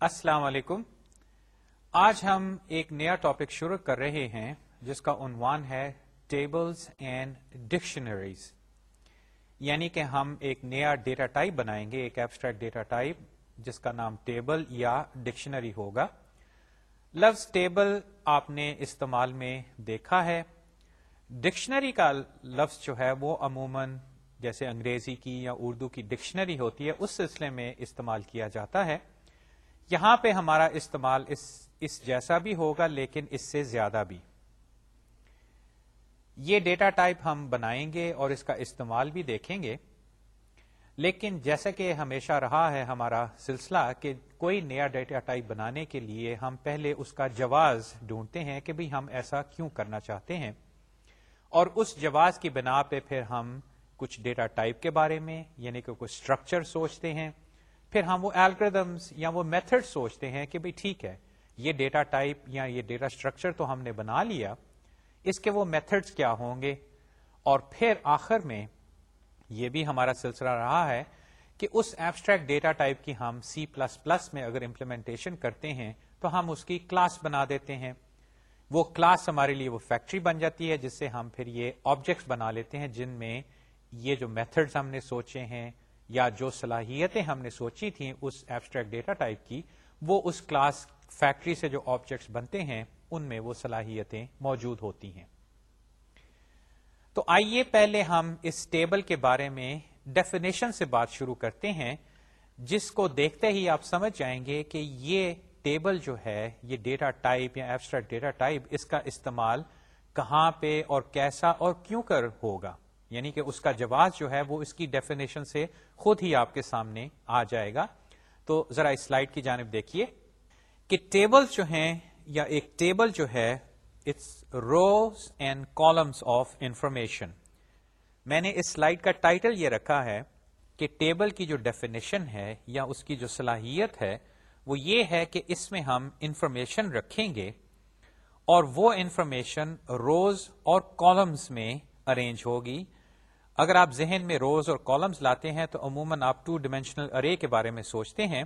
السلام علیکم۔ آج ہم ایک نیا ٹاپک شروع کر رہے ہیں، جس کا عنوان ہے ٹیبلز اینڈ ڈکشنریز۔ یعنی کہ ہم ایک نیا ڈیٹا ٹائپ بنائیں گے، ایک ایبسٹریکٹ ڈیٹا ٹائپ، جس کا نام ٹیبل یا ڈکشنری ہوگا۔ لفظ ٹیبل آپ نے استعمال میں دیکھا ہے۔ ڈکشنری کا لفظ جو ہے وہ عموماً جیسے انگریزی کی یا اردو کی ڈکشنری ہوتی ہے، اس سلسلے میں استعمال کیا جاتا ہے۔ یہاں پہ ہمارا استعمال اس اس جیسا بھی ہوگا لیکن اس سے زیادہ بھی۔ یہ ڈیٹا ٹائپ ہم بنائیں گے اور اس کا استعمال بھی دیکھیں گے۔ لیکن جیسا کہ ہمیشہ رہا ہے ہمارا سلسلہ کہ کوئی نیا ڈیٹا ٹائپ بنانے کے لیے ہم پہلے اس کا جواز ڈھونڈتے ہیں کہ بھئی ہم ایسا کیوں کرنا چاہتے ہیں۔ اور اس جواز کی بنا پہ پھر ہم کچھ ڈیٹا ٹائپ کے بارے میں یعنی کہ کچھ اسٹرکچر سوچتے ہیں۔ پھر ہم وہ الگریدمس یا وہ میتھڈ سوچتے ہیں کہ بھئی ٹھیک ہے، یہ ڈیٹا ٹائپ یا یہ ڈیٹا اسٹرکچر تو ہم نے بنا لیا، اس کے وہ میتھڈس کیا ہوں گے؟ اور پھر آخر میں یہ بھی ہمارا سلسلہ رہا ہے کہ اس ایبسٹریکٹ ڈیٹا ٹائپ کی ہم سی پلس پلس میں اگر امپلیمنٹیشن کرتے ہیں تو ہم اس کی کلاس بنا دیتے ہیں۔ وہ کلاس ہمارے لیے وہ فیکٹری بن جاتی ہے، جس سے ہم پھر یہ آبجیکٹس بنا لیتے ہیں، جن میں یہ جو میتھڈز ہم نے سوچے ہیں یا جو صلاحیتیں ہم نے سوچی تھیں اس ایبسٹریکٹ ڈیٹا ٹائپ کی، وہ اس کلاس فیکٹری سے جو آبجیکٹس بنتے ہیں، ان میں وہ صلاحیتیں موجود ہوتی ہیں۔ تو آئیے پہلے ہم اس ٹیبل کے بارے میں ڈیفینیشن سے بات شروع کرتے ہیں، جس کو دیکھتے ہی آپ سمجھ جائیں گے کہ یہ ٹیبل جو ہے، یہ ڈیٹا ٹائپ یا ایبسٹریکٹ ڈیٹا ٹائپ اس کا استعمال کہاں پہ اور کیسا اور کیوں کر ہوگا۔ یعنی کہ اس کا جواز جو ہے وہ اس کی ڈیفینیشن سے خود ہی آپ کے سامنے آ جائے گا۔ تو ذرا اس سلائڈ کی جانب دیکھیے کہ ٹیبل جو ہیں یا ایک ٹیبل جو ہے it's rows and columns of information میں نے اس سلائڈ کا ٹائٹل یہ رکھا ہے کہ ٹیبل کی جو ڈیفینیشن ہے یا اس کی جو صلاحیت ہے، وہ یہ ہے کہ اس میں ہم انفارمیشن رکھیں گے اور وہ انفارمیشن روز اور کالمس میں ارینج ہوگی۔ اگر آپ ذہن میں روز اور کالمز لاتے ہیں تو عموماً آپ ٹو ڈائمینشنل ارے کے بارے میں سوچتے ہیں،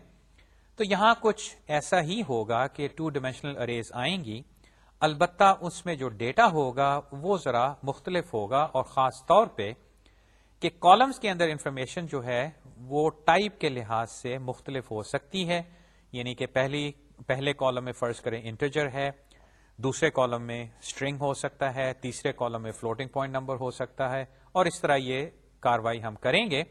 تو یہاں کچھ ایسا ہی ہوگا کہ ٹو ڈائمینشنل اریز آئیں گی البتہ اس میں جو ڈیٹا ہوگا وہ ذرا مختلف ہوگا اور خاص طور پہ کہ کالمز کے اندر انفارمیشن جو ہے وہ ٹائپ کے لحاظ سے مختلف ہو سکتی ہے یعنی کہ پہلی، پہلے کالم میں فرض کریں انٹرجر ہے دوسرے کالم میں اسٹرنگ ہو سکتا ہے، تیسرے کالم میں فلوٹنگ پوائنٹ نمبر ہو سکتا ہے۔ اور اس طرح یہ کاروائی ہم کریں گے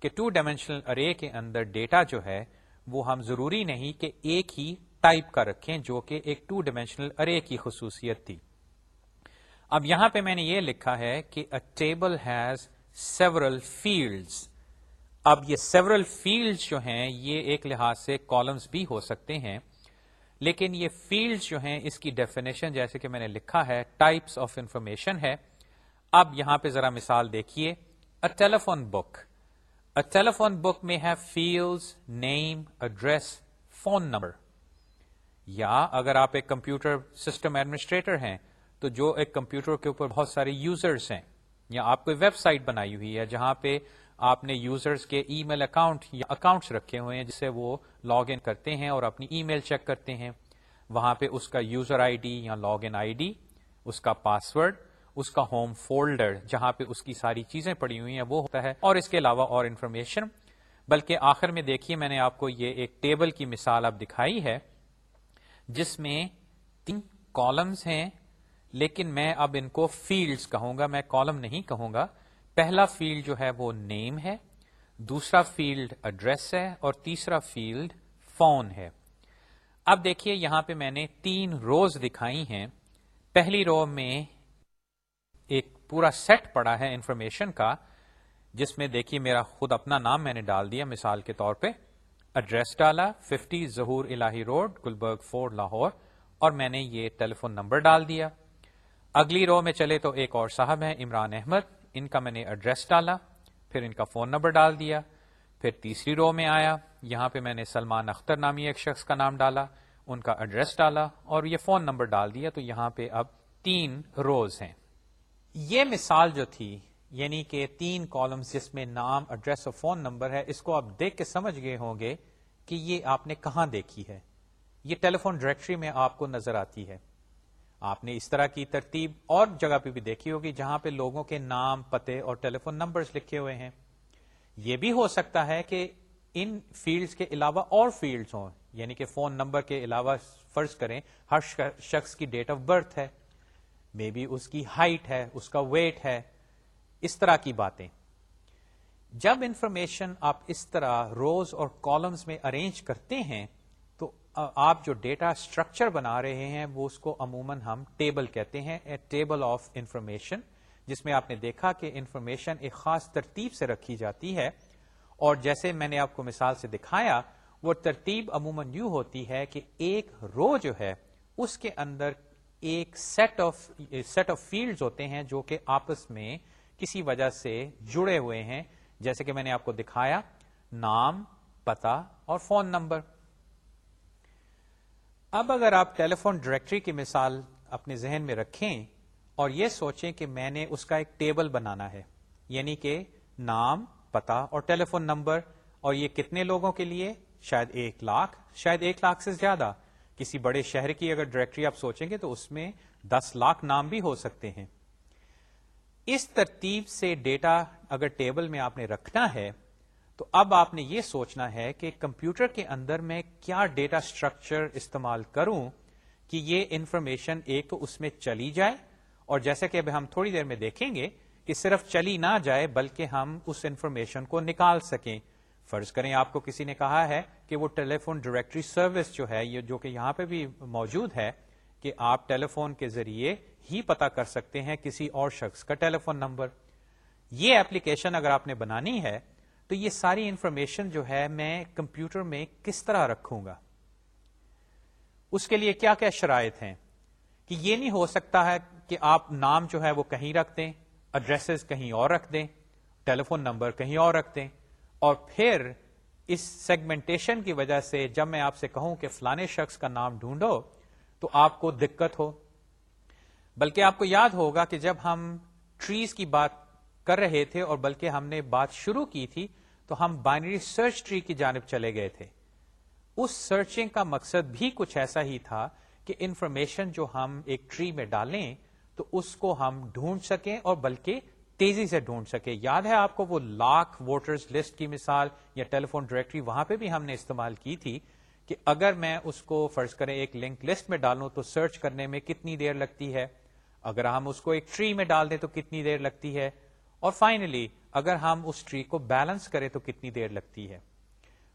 کہ ٹو ڈائمینشنل ارے کے اندر ڈیٹا جو ہے، وہ ہم ضروری نہیں کہ ایک ہی ٹائپ کا رکھیں جو کہ ایک ٹو ڈائمینشنل ارے کی خصوصیت تھی۔ اب یہاں پہ میں نے یہ لکھا ہے کہ ٹیبل ہیز سیورل فیلڈس اب یہ سیورل فیلڈ جو ہیں، یہ ایک لحاظ سے کالمس بھی ہو سکتے ہیں۔ لیکن یہ فیلڈ جو ہیں، اس کی ڈیفینیشن جیسے کہ میں نے لکھا ہے ٹائپس آف انفارمیشن ہے۔ اب یہاں پہ ذرا مثال دیکھیے۔ ا ٹیلیفون بک ا ٹیلیفون بک میں ہے field name address phone number یا اگر آپ ایک کمپیوٹر سسٹم ایڈمنسٹریٹر ہیں، تو جو ایک کمپیوٹر کے اوپر بہت سارے یوزرس ہیں، یا آپ کوئی ویب سائٹ بنائی ہوئی ہے جہاں پہ آپ نے یوزرس کے ای میل اکاؤنٹ یا اکاؤنٹس رکھے ہوئے ہیں جس سے وہ لاگ ان کرتے ہیں اور اپنی ای میل چیک کرتے ہیں۔ وہاں پہ اس کا یوزر آئی ڈی یا لاگ ان آئی ڈی اس کا پاسورڈ اس کا ہوم فولڈر جہاں پہ اس کی ساری چیزیں پڑی ہوئی ہیں، وہ ہوتا ہے۔ اور اس کے علاوہ اور انفارمیشن بلکہ آخر میں دیکھیے، میں نے آپ کو یہ ایک ٹیبل کی مثال اب دکھائی ہے، جس میں تین کالمز ہیں، لیکن میں اب ان کو فیلڈز کہوں گا، میں کالم نہیں کہوں گا۔ پہلا فیلڈ جو ہے وہ نیم ہے، دوسرا فیلڈ ایڈریس ہے اور تیسرا فیلڈ فون ہے۔ اب دیکھیے یہاں پہ میں نے تین روز دکھائی ہیں۔ پہلی رو میں ایک پورا سیٹ پڑا ہے انفارمیشن کا، جس میں دیکھیے میرا خود اپنا نام میں نے ڈال دیا مثال کے طور پہ۔ ایڈریس ڈالا، ففٹی ظہور الہی روڈ، گلبرگ فور، لاہور، اور میں نے یہ ٹیلی فون نمبر ڈال دیا۔ اگلی رو میں چلے تو ایک اور صاحب ہیں، عمران احمد۔ ان کا میں نے ایڈریس ڈالا، پھر ان کا فون نمبر ڈال دیا، پھر تیسری رو میں آیا، یہاں پہ میں نے سلمان اختر نامی ایک شخص کا نام ڈالا، ان کا ایڈریس ڈالا اور یہ فون نمبر ڈال دیا، تو یہاں پہ اب تین روز ہیں۔ یہ مثال جو تھی یعنی کہ تین کالمز جس میں نام ایڈریس اور فون نمبر ہے، اس کو آپ دیکھ کے سمجھ گئے ہوں گے کہ یہ آپ نے کہاں دیکھی ہے۔ یہ ٹیلی فون ڈائریکٹری میں آپ کو نظر آتی ہے۔ آپ نے اس طرح کی ترتیب اور جگہ پہ بھی دیکھی ہوگی جہاں پہ لوگوں کے نام، پتے اور ٹیلی فون نمبرز لکھے ہوئے ہیں۔ یہ بھی ہو سکتا ہے کہ ان فیلڈز کے علاوہ اور فیلڈز ہوں یعنی کہ فون نمبر کے علاوہ فرض کریں ہر شخص کی ڈیٹ آف برتھ ہے مے بی اس کی ہائٹ ہے، اس کا ویٹ ہے، اس طرح کی باتیں۔ جب انفارمیشن آپ اس طرح روز اور کالمز میں ارینج کرتے ہیں آپ جو ڈیٹا اسٹرکچر بنا رہے ہیں، وہ اس کو عموماً ہم ٹیبل کہتے ہیں ٹیبل آف انفارمیشن جس میں آپ نے دیکھا کہ انفارمیشن ایک خاص ترتیب سے رکھی جاتی ہے۔ اور جیسے میں نے آپ کو مثال سے دکھایا، وہ ترتیب عموماً یوں ہوتی ہے کہ ایک رو جو ہے، اس کے اندر ایک set of set of field ہوتے ہیں جو کہ آپس میں کسی وجہ سے جڑے ہوئے ہیں۔ جیسے کہ میں نے آپ کو دکھایا، نام پتا اور فون نمبر اب اگر آپ ٹیلی فون ڈائریکٹری کی مثال اپنے ذہن میں رکھیں اور یہ سوچیں کہ میں نے اس کا ایک ٹیبل بنانا ہے یعنی کہ نام پتا اور ٹیلی فون نمبر، اور یہ کتنے لوگوں کے لیے؟ شاید ایک لاکھ، شاید ایک لاکھ سے زیادہ۔ کسی بڑے شہر کی اگر ڈائریکٹری آپ سوچیں گے تو اس میں دس لاکھ نام بھی ہو سکتے ہیں۔ اس ترتیب سے ڈیٹا اگر ٹیبل میں آپ نے رکھنا ہے تو اب آپ نے یہ سوچنا ہے کہ کمپیوٹر کے اندر میں کیا ڈیٹا اسٹرکچر استعمال کروں کہ یہ انفارمیشن ایک اس میں چلی جائے اور جیسے کہ اب ہم تھوڑی دیر میں دیکھیں گے کہ صرف چلی نہ جائے بلکہ ہم اس انفارمیشن کو نکال سکیں۔ فرض کریں آپ کو کسی نے کہا ہے کہ وہ ٹیلی فون ڈائریکٹری سروس جو ہے، یہ جو کہ یہاں پہ بھی موجود ہے کہ آپ ٹیلی فون کے ذریعے ہی پتا کر سکتے ہیں کسی اور شخص کا ٹیلی فون نمبر۔ یہ ایپلیکیشن اگر آپ نے بنانی ہے تو یہ ساری انفارمیشن جو ہے میں کمپیوٹر میں کس طرح رکھوں گا؟ اس کے لیے کیا کیا شرائط ہیں؟ کہ یہ نہیں ہو سکتا ہے کہ آپ نام جو ہے وہ کہیں رکھ دیں ایڈریس کہیں اور رکھ دیں ٹیلی فون نمبر کہیں اور رکھ دیں، اور پھر اس سیگمنٹیشن کی وجہ سے جب میں آپ سے کہوں کہ فلانے شخص کا نام ڈھونڈو، تو آپ کو دقت ہو۔ بلکہ آپ کو یاد ہوگا کہ جب ہم ٹریز کی بات کر رہے تھے اور بلکہ ہم نے بات شروع کی تھی تو ہم بائنری سرچ ٹری کی جانب چلے گئے تھے۔ اس سرچنگ کا مقصد بھی کچھ ایسا ہی تھا کہ انفارمیشن جو ہم ایک ٹری میں ڈالیں تو اس کو ہم ڈھونڈ سکیں اور بلکہ تیزی سے ڈھونڈ سکے یاد ہے آپ کو وہ لاکھ ووٹرز لسٹ کی مثال یا ٹیلی فون ڈائریکٹری وہاں پہ بھی ہم نے استعمال کی تھی کہ اگر میں اس کو فرض کریں ایک لنک لسٹ میں ڈالوں تو سرچ کرنے میں کتنی دیر لگتی ہے۔ اگر ہم اس کو ایک ٹری میں ڈال دیں تو کتنی دیر لگتی ہے۔ اور فائنلی اگر ہم اس ٹری کو بیلنس کریں تو کتنی دیر لگتی ہے؟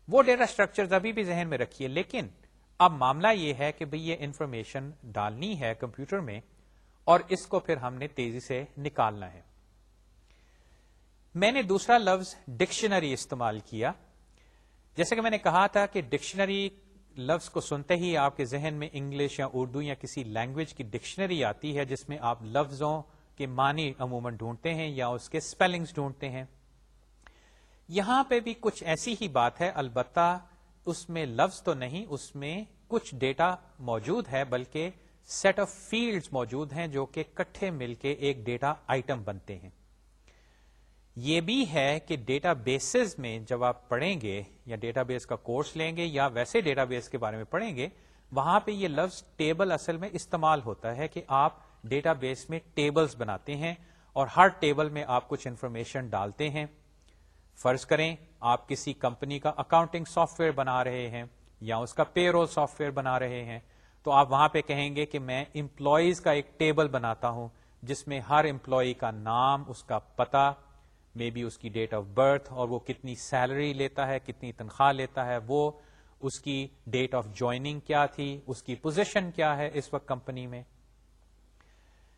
وہ ڈیٹا اسٹرکچر ابھی بھی ذہن میں رکھیے، لیکن اب معاملہ یہ ہے کہ بھئی یہ انفارمیشن ڈالنی ہے کمپیوٹر میں اور اس کو پھر ہم نے تیزی سے نکالنا ہے۔ میں نے دوسرا لفظ ڈکشنری استعمال کیا۔ جیسے کہ میں نے کہا تھا کہ ڈکشنری لفظ کو سنتے ہی آپ کے ذہن میں انگلش یا اردو یا کسی لینگویج کی ڈکشنری آتی ہے جس میں آپ لفظوں کے معنی عموماً ڈھونڈتے ہیں یا اس کے اسپیلنگس ڈھونڈتے ہیں۔ یہاں پہ بھی کچھ ایسی ہی بات ہے، البتہ اس میں لفظ تو نہیں، اس میں کچھ ڈیٹا موجود ہے، بلکہ سیٹ آف فیلڈز موجود ہیں جو کہ کٹھے مل کے ایک ڈیٹا آئٹم بنتے ہیں۔ یہ بھی ہے کہ ڈیٹا بیسز میں جب آپ پڑھیں گے یا ڈیٹا بیس کا کورس لیں گے یا ویسے ڈیٹا بیس کے بارے میں پڑھیں گے، وہاں پہ یہ لفظ ٹیبل اصل میں استعمال ہوتا ہے کہ آپ ڈیٹا بیس میں ٹیبلز بناتے ہیں اور ہر ٹیبل میں آپ کچھ انفارمیشن ڈالتے ہیں۔ فرض کریں آپ کسی کمپنی کا اکاؤنٹنگ سافٹ ویئر بنا رہے ہیں یا اس کا پے رول سافٹ ویئر بنا رہے ہیں، تو آپ وہاں پہ کہیں گے کہ میں امپلائیز کا ایک ٹیبل بناتا ہوں، جس میں ہر امپلائی کا نام، اس کا پتا مے بی اس کی ڈیٹ آف برتھ اور وہ کتنی سیلری لیتا ہے، کتنی تنخواہ لیتا ہے، وہ اس کی ڈیٹ آف جوائننگ کیا تھی، اس کی پوزیشن کیا ہے اس وقت کمپنی میں۔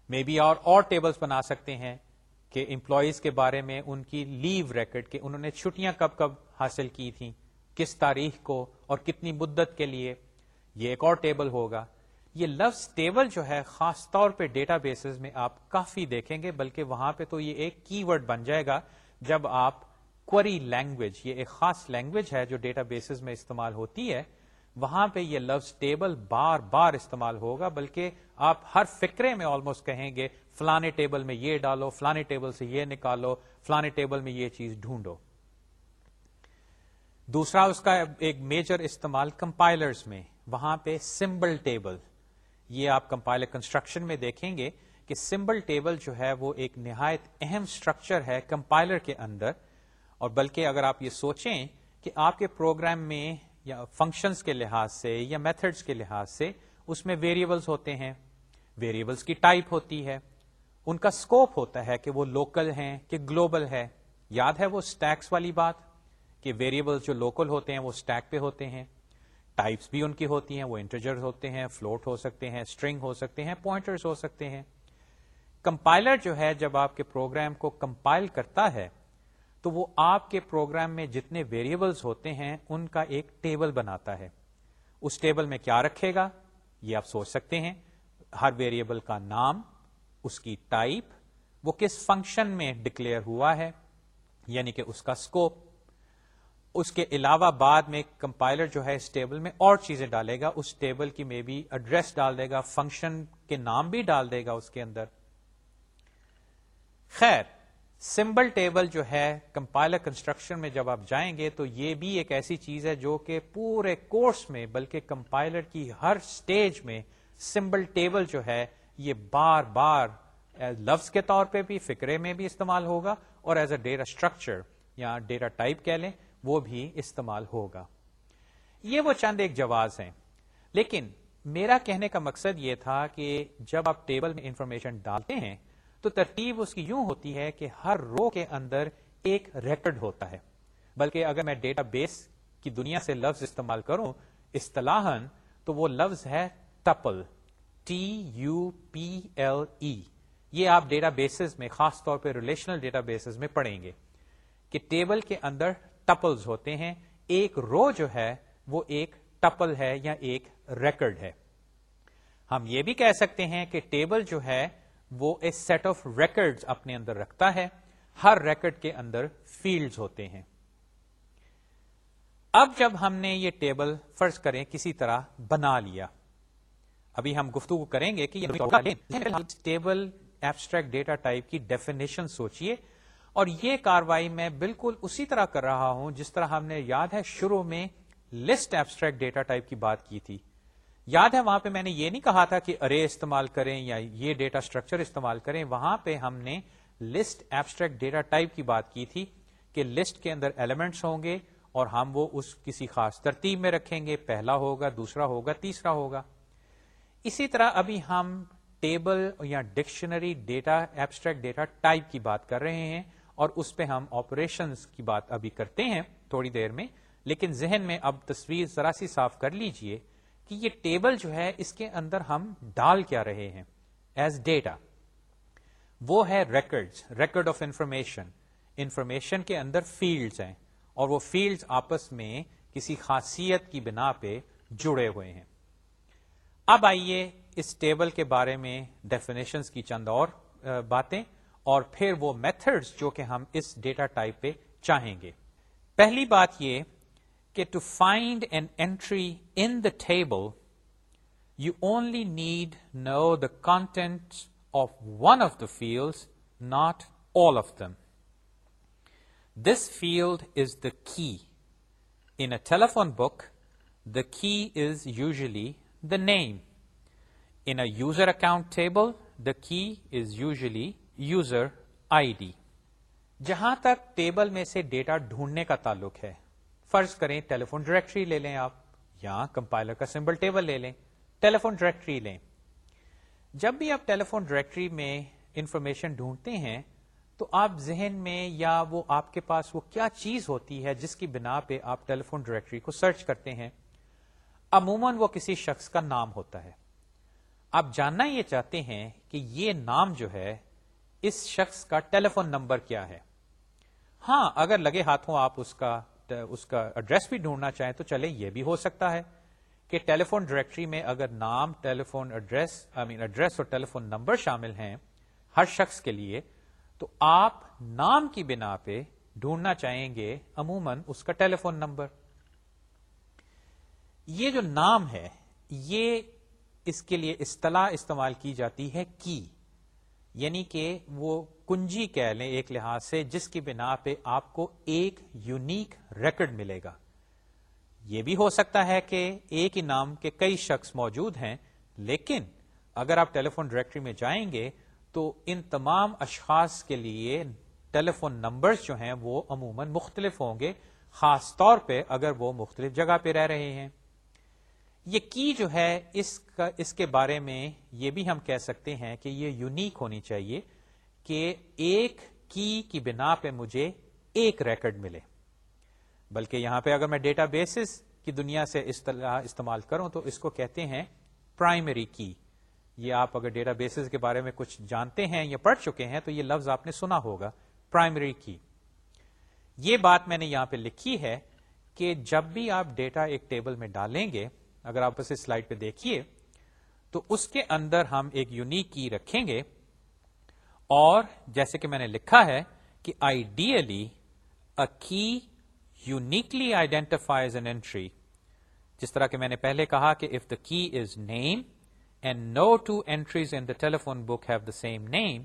مے بی اور اور ٹیبلز بنا سکتے ہیں کہ امپلائیز کے بارے میں ان کی لیو ریکڈ کہ انہوں نے چھٹیاں کب کب حاصل کی تھیں کس تاریخ کو اور کتنی مدت کے لیے یہ ایک اور ٹیبل ہوگا یہ لفظ ٹیبل جو ہے خاص طور پہ ڈیٹا بیسز میں آپ کافی دیکھیں گے بلکہ وہاں پہ تو یہ ایک کی ورڈ بن جائے گا جب آپ کوری لینگویج یہ ایک خاص لینگویج ہے جو ڈیٹا بیسز میں استعمال ہوتی ہے وہاں پہ یہ لفظ ٹیبل بار بار استعمال ہوگا، بلکہ آپ ہر فکرے میں آلموسٹ کہیں گے، فلانے ٹیبل میں یہ ڈالو، فلانے ٹیبل سے یہ نکالو، فلانے ٹیبل میں یہ چیز ڈھونڈو۔ دوسرا، اس کا ایک میجر استعمال کمپائلرز میں، وہاں پہ سمبل ٹیبل یہ آپ کمپائلر کنسٹرکشن میں دیکھیں گے کہ سمبل ٹیبل جو ہے وہ ایک نہایت اہم اسٹرکچر ہے کمپائلر کے اندر، اور بلکہ اگر آپ یہ سوچیں کہ آپ کے پروگرام میں یا فنکشنز کے لحاظ سے یا میتھڈز کے لحاظ سے اس میں ویریبلس ہوتے ہیں۔ ویریبلس کی ٹائپ ہوتی ہے۔ ان کا اسکوپ ہوتا ہے کہ وہ لوکل ہیں کہ گلوبل ہے۔ یاد ہے وہ اسٹیکس والی بات کہ ویریبل جو لوکل ہوتے ہیں وہ اسٹیک پہ ہوتے ہیں۔ ٹائپس بھی ان کی ہوتی ہیں، وہ انٹرجر ہوتے ہیں فلوٹ ہو سکتے ہیں اسٹرنگ ہو سکتے ہیں پوائنٹرز ہو سکتے ہیں۔ کمپائلر جو ہے، جب آپ کے پروگرام کو کمپائل کرتا ہے تو وہ آپ کے پروگرام میں جتنے ویریبلس ہوتے ہیں، ان کا ایک ٹیبل بناتا ہے۔ اس ٹیبل میں کیا رکھے گا؟ یہ آپ سوچ سکتے ہیں۔ ہر ویریبل کا نام، اس کی ٹائپ وہ کس فنکشن میں ڈکلیئر ہوا ہے یعنی کہ اس کا اسکوپ اس کے علاوہ بعد میں کمپائلر جو ہے، اس ٹیبل میں اور چیزیں ڈالے گا۔ اس ٹیبل کی میں بھی ایڈریس ڈال دے گا فنکشن کے نام بھی ڈال دے گا اس کے اندر۔ خیر سمبل ٹیبل جو ہے کمپائلر کنسٹرکشن میں جب آپ جائیں گے تو یہ بھی ایک ایسی چیز ہے جو کہ پورے کورس میں بلکہ کمپائلر کی ہر سٹیج میں سمبل ٹیبل جو ہے یہ بار بار لفظ کے طور پہ بھی، فکرے میں بھی استعمال ہوگا اور ایز اے ڈیٹا اسٹرکچر یا ڈیٹا ٹائپ کہہ لیں، وہ بھی استعمال ہوگا۔ یہ وہ چند ایک جواز ہیں۔ لیکن میرا کہنے کا مقصد یہ تھا کہ جب آپ ٹیبل میں انفارمیشن ڈالتے ہیں تو ترتیب اس کی یوں ہوتی ہے کہ ہر رو کے اندر ایک ریکڈ ہوتا ہے۔ بلکہ اگر میں ڈیٹا بیس کی دنیا سے لفظ استعمال کروں اصطلاحن تو وہ لفظ ہے tuple, T U P L E. یہ آپ ڈیٹا بیسز میں، خاص طور پہ ریلیشنل ڈیٹا بیسز میں پڑھیں گے کہ ٹیبل کے اندر ٹپلز ہوتے ہیں۔ ایک رو جو ہے، وہ ایک ٹپل ہے یا ایک ریکڈ ہے۔ ہم یہ بھی کہہ سکتے ہیں کہ ٹیبل جو ہے وہ ایک سیٹ آف ریکڈ اپنے اندر رکھتا ہے۔ ہر ریکڈ کے اندر فیلڈز ہوتے ہیں۔ اب جب ہم نے یہ ٹیبل فرض کریں کسی طرح بنا لیا، ابھی ہم گفتگو کریں گے کہ ٹیبل ایبسٹریکٹ ڈیٹا ٹائپ کی ڈیفینیشن سوچئے۔ اور یہ کاروائی میں بالکل اسی طرح کر رہا ہوں جس طرح ہم نے یاد ہے شروع میں لسٹ ایبسٹریکٹ ڈیٹا ٹائپ کی بات کی تھی۔ یاد ہے وہاں پہ میں نے یہ نہیں کہا تھا کہ ارے استعمال کریں یا یہ ڈیٹا اسٹرکچر استعمال کریں، وہاں پہ ہم نے لسٹ ایبسٹریکٹ ڈیٹا ٹائپ کی بات کی تھی کہ لسٹ کے اندر ایلیمنٹس ہوں گے اور ہم وہ اس کسی خاص ترتیب میں رکھیں گے، پہلا ہوگا، دوسرا ہوگا، تیسرا ہوگا۔ اسی طرح ابھی ہم ٹیبل یا dictionary data abstract data type کی بات کر رہے ہیں اور اس پہ ہم آپریشن کی بات ابھی کرتے ہیں تھوڑی دیر میں، لیکن ذہن میں اب تصویر ذرا سی صاف کر لیجیے۔ کہ یہ ٹیبل جو ہے اس کے اندر ہم ڈال کیا رہے ہیں ایز ڈیٹا وہ ہے record record of information information کے اندر فیلڈز ہیں اور وہ فیلڈز آپس میں کسی خاصیت کی بنا پہ جڑے ہوئے ہیں. اب آئیے اس ٹیبل کے بارے میں ڈیفینیشنز کی چند اور باتیں اور پھر وہ میتھڈز جو کہ ہم اس ڈیٹا ٹائپ پہ چاہیں گے. پہلی بات یہ کہ to find an entry in the table you only need know the content of one of the field not all of them this field is the key in a telephone book the key is usually the name in a user account table the key is usually user I D جہاں تک table میں سے data ڈھونڈنے کا تعلق ہے فرض کریں ٹیلیفون ڈائریکٹری لے لیں آپ، یا کمپائلر کا سمبل ٹیبل لے لیں، ٹیلیفون ڈائریکٹری لیں۔ جب بھی آپ ٹیلیفون ڈائریکٹری میں انفارمیشن ڈھونڈتے ہیں، تو آپ ذہن میں یا وہ آپ کے پاس وہ کیا چیز ہوتی ہے جس کی بنا پہ آپ ٹیلیفون ڈائریکٹری کو سرچ کرتے ہیں، عموماً وہ کسی شخص کا نام ہوتا ہے۔ آپ جاننا یہ چاہتے ہیں کہ یہ نام جو ہے، اس شخص کا ٹیلی فون نمبر کیا ہے۔ ہاں اگر لگے ہاتھوں آپ اس کا اس کا ایڈریس بھی ڈھونڈنا چاہیں تو چلے یہ بھی ہو سکتا ہے کہ ٹیلی فون ڈائریکٹری میں اگر نام telephone address, I mean address اور ٹیلی فون نمبر شامل ہیں ہر شخص کے لیے، تو آپ نام کی بنا پہ ڈھونڈنا چاہیں گے عموماً اس کا ٹیلی فون نمبر۔ یہ جو نام ہے، یہ اس کے لیے اصطلاح استعمال کی جاتی ہے کی۔ یعنی کہ وہ کنجی کہہ لیں ایک لحاظ سے، جس کی بنا پہ آپ کو ایک یونیک ریکڈ ملے گا۔ یہ بھی ہو سکتا ہے کہ ایک ہی نام کے کئی شخص موجود ہیں، لیکن اگر آپ ٹیلی فون ڈائریکٹری میں جائیں گے تو ان تمام اشخاص کے لیے ٹیلی فون نمبرز جو ہیں وہ عموماً مختلف ہوں گے، خاص طور پہ اگر وہ مختلف جگہ پہ رہ رہے ہیں۔ یہ کی جو ہے اس کا، اس کے بارے میں یہ بھی ہم کہہ سکتے ہیں کہ یہ یونیک ہونی چاہیے کہ ایک کی کی بنا پہ مجھے ایک ریکڈ ملے۔ بلکہ یہاں پہ اگر میں ڈیٹا بیسز کی دنیا سے استعمال کروں تو اس کو کہتے ہیں پرائمری کی۔ یہ آپ اگر ڈیٹا بیسز کے بارے میں کچھ جانتے ہیں یا پڑھ چکے ہیں تو یہ لفظ آپ نے سنا ہوگا، پرائمری کی۔ یہ بات میں نے یہاں پہ لکھی ہے کہ جب بھی آپ ڈیٹا ایک ٹیبل میں ڈالیں گے اگر آپ اسے سلائڈ پہ دیکھیے، تو اس کے اندر ہم ایک یونیک کی رکھیں گے اور جیسے کہ میں نے لکھا ہے کہ آئیڈیلی ا کی یونیکلی آئیڈینٹیفائز این اینٹری جس طرح کہ میں نے پہلے کہا کہ if the key is name and no two entries in the telephone book have the same name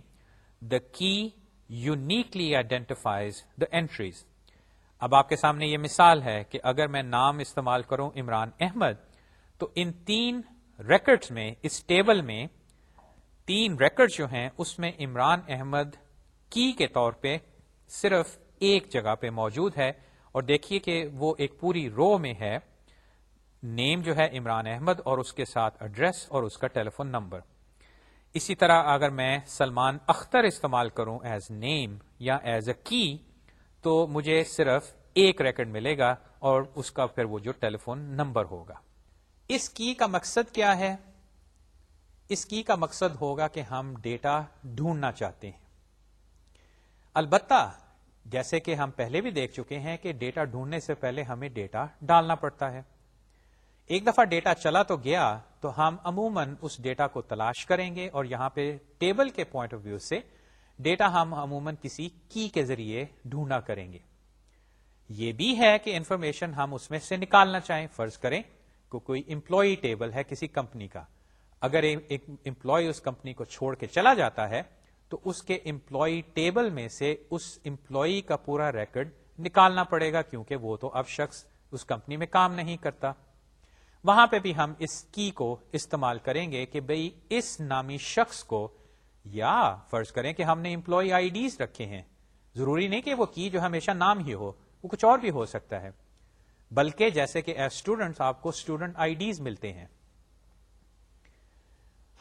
the key uniquely identifies the entries اب آپ کے سامنے یہ مثال ہے کہ اگر میں نام استعمال کروں عمران احمد تو ان تین ریکڈز میں، اس ٹیبل میں تین ریکڈ جو ہیں، اس میں عمران احمد کی کے طور پہ صرف ایک جگہ پہ موجود ہے۔ اور دیکھیے کہ وہ ایک پوری رو میں ہے۔ نیم جو ہے عمران احمد اور اس کے ساتھ ایڈریس اور اس کا ٹیلی فون نمبر اسی طرح اگر میں سلمان اختر استعمال کروں ایز نیم یا ایز اے کی تو مجھے صرف ایک ریکڈ ملے گا اور اس کا پھر وہ جو ٹیلی فون نمبر ہوگا۔ اس کی کا مقصد کیا ہے؟ اس کی کا مقصد ہوگا کہ ہم ڈیٹا ڈھونڈنا چاہتے ہیں۔ البتہ جیسے کہ ہم پہلے بھی دیکھ چکے ہیں کہ ڈیٹا ڈھونڈنے سے پہلے ہمیں ڈیٹا ڈالنا پڑتا ہے۔ ایک دفعہ ڈیٹا چلا تو گیا تو ہم عموماً اس ڈیٹا کو تلاش کریں گے اور یہاں پہ ٹیبل کے پوائنٹ آف ویو سے ڈیٹا ہم عموماً کسی کی کے ذریعے ڈھونڈا کریں گے۔ یہ بھی ہے کہ انفارمیشن ہم اس میں سے نکالنا چاہیں، فرض کریں کہ کوئی امپلائی ٹیبل ہے کسی کمپنی کا۔ اگر ایک امپلائی اس کمپنی کو چھوڑ کے چلا جاتا ہے، تو اس کے امپلائی ٹیبل میں سے اس امپلائی کا پورا ریکارڈ نکالنا پڑے گا، کیونکہ وہ تو اب شخص اس کمپنی میں کام نہیں کرتا۔ وہاں پہ بھی ہم اس کی کو استعمال کریں گے کہ بھئی اس نامی شخص کو، یا فرض کریں کہ ہم نے امپلائی آئی ڈیز رکھے ہیں۔ ضروری نہیں کہ وہ کی جو ہمیشہ نام ہی ہو، وہ کچھ اور بھی ہو سکتا ہے۔ بلکہ جیسے کہ ایز اسٹوڈنٹ آپ کو اسٹوڈنٹ آئی ڈیز ملتے ہیں۔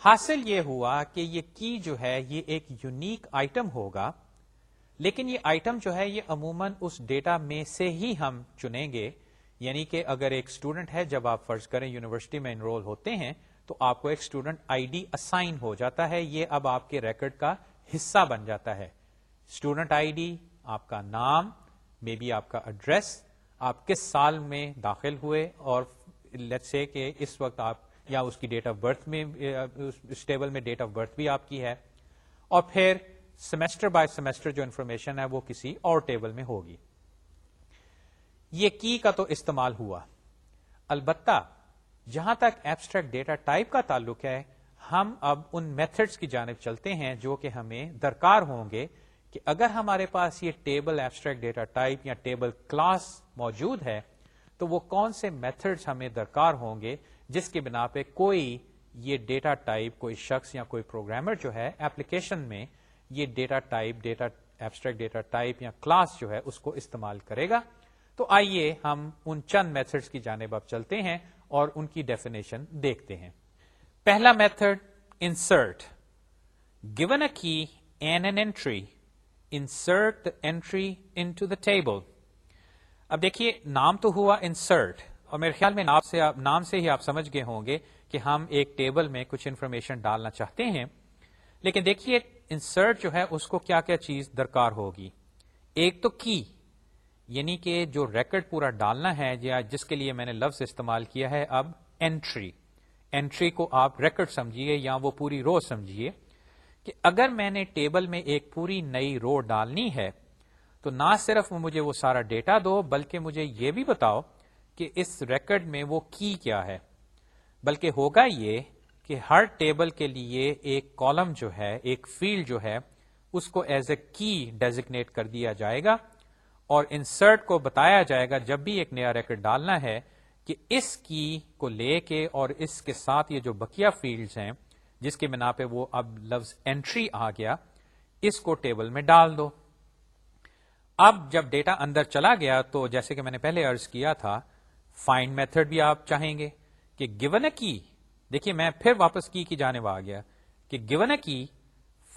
حاصل یہ ہوا کہ یہ کی جو ہے یہ ایک یونیک آئٹم ہوگا، لیکن یہ آئٹم جو ہے یہ عموماً اس ڈیٹا میں سے ہی ہم چنیں گے۔ یعنی کہ اگر ایک اسٹوڈنٹ ہے، جب آپ فرض کریں یونیورسٹی میں انرول ہوتے ہیں، تو آپ کو ایک اسٹوڈنٹ آئی ڈی اسائن ہو جاتا ہے۔ یہ اب آپ کے ریکارڈ کا حصہ بن جاتا ہے۔ اسٹوڈنٹ آئی ڈی آپ کا نام مے بی آپ کا ایڈریس آپ کس سال میں داخل ہوئے اور لیٹ سے کہ اس وقت آپ یا اس کی ڈیٹ آف برتھ میں، اس ٹیبل میں ڈیٹ آف برتھ بھی آپ کی ہے اور پھر سیمسٹر بائی سیمسٹر جو انفارمیشن ہے وہ کسی اور ٹیبل میں ہوگی۔ یہ کی کا تو استعمال ہوا۔ البتہ جہاں تک ایبسٹریکٹ ڈیٹا ٹائپ کا تعلق ہے، ہم اب ان میتھڈس کی جانب چلتے ہیں جو کہ ہمیں درکار ہوں گے۔ کہ اگر ہمارے پاس یہ ٹیبل ایبسٹریکٹ ڈیٹا ٹائپ یا ٹیبل کلاس موجود ہے، تو وہ کون سے میتھڈس ہمیں درکار ہوں گے، جس کی بنا پہ کوئی یہ ڈیٹا ٹائپ کوئی شخص یا کوئی پروگرامر جو ہے ایپلیکیشن میں یہ data type data abstract data type یا کلاس جو ہے اس کو استعمال کرے گا۔ تو آئیے ہم ان چند میتھڈس کی جانب اب چلتے ہیں اور ان کی ڈیفینیشن دیکھتے ہیں۔ پہلا method insert given a key an an entry insert the entry into the table اب دیکھیے، نام تو ہوا انسرٹ اور میرے خیال میں نام سے نام سے ہی آپ سمجھ گئے ہوں گے کہ ہم ایک ٹیبل میں کچھ انفارمیشن ڈالنا چاہتے ہیں۔ لیکن دیکھیے انسرٹ جو ہے، اس کو کیا کیا چیز درکار ہوگی؟ ایک تو کی یعنی کہ جو ریکڈ پورا ڈالنا ہے، یا جس کے لیے میں نے لفظ استعمال کیا ہے اب اینٹری اینٹری کو آپ ریکڈ سمجھیے، یا وہ پوری رو سمجھیے۔ کہ اگر میں نے ٹیبل میں ایک پوری نئی رو ڈالنی ہے، تو نہ صرف مجھے وہ سارا ڈیٹا دو، بلکہ مجھے یہ بھی بتاؤ کہ اس ریکڈ میں وہ کی کیا ہے۔ بلکہ ہوگا یہ کہ ہر ٹیبل کے لیے ایک کالم جو ہے، ایک فیلڈ جو ہے، اس کو ایز اے کی ڈیزیگنیٹ کر دیا جائے گا اور انسرٹ کو بتایا جائے گا جب بھی ایک نیا ریکارڈ ڈالنا ہے کہ اس کی کو لے کے اور اس کے ساتھ یہ جو بکیا فیلڈز ہیں جس کی بنا پہ وہ اب لفظ انٹری آ گیا، اس کو ٹیبل میں ڈال دو۔ اب جب ڈیٹا اندر چلا گیا تو جیسے کہ میں نے پہلے ارض کیا تھا فائنڈ میتھڈ بھی آپ چاہیں گے کہ گیون اے کی دیکھیے میں پھر واپس کی کی جانے آ گیا کہ given a key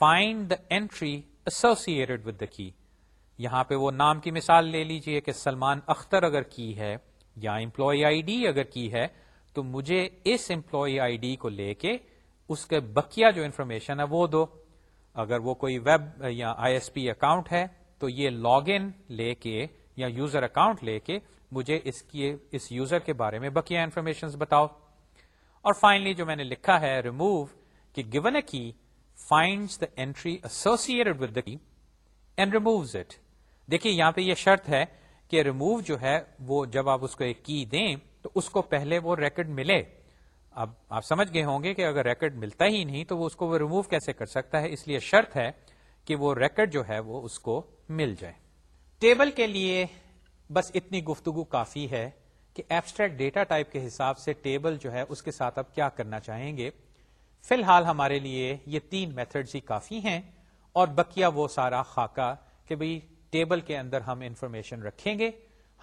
find the entry associated with the key یہاں پہ وہ نام کی مثال لے لیجیے کہ سلمان اختر اگر کی ہے یا امپلائی آئی ڈی اگر کی ہے، تو مجھے اس امپلائی آئی ڈی کو لے کے اس کے بکیا جو انفارمیشن ہے وہ دو۔ اگر وہ کوئی ویب یا آئی ایس پی اکاؤنٹ ہے تو یہ لاگ ان لے کے یا یوزر اکاؤنٹ لے کے مجھے اس کی اس یوزر کے بارے میں بکیا انفارمیشن بتاؤ۔ اور فائنلی جو میں نے لکھا ہے ریموو کہ given a key find the entry associated with the key and removes it دیکھیے، یہاں پہ یہ شرط ہے کہ ریموو جو ہے وہ جب آپ اس کو ایک کی دیں تو اس کو پہلے وہ ریکڈ ملے۔ اب آپ سمجھ گئے ہوں گے کہ اگر ریکڈ ملتا ہی نہیں تو وہ اس کو وہ ریموو کیسے کر سکتا ہے؟ اس لیے شرط ہے کہ وہ ریکڈ جو ہے وہ اس کو مل جائے۔ ٹیبل کے لیے بس اتنی گفتگو کافی ہے کہ ایبسٹریکٹ ڈیٹا ٹائپ کے حساب سے ٹیبل جو ہے اس کے ساتھ اب کیا کرنا چاہیں گے؟ فی الحال ہمارے لیے یہ تین میتھڈز ہی کافی ہیں اور بکیا وہ سارا خاکہ کہ بھئی ٹیبل کے اندر ہم انفارمیشن رکھیں گے۔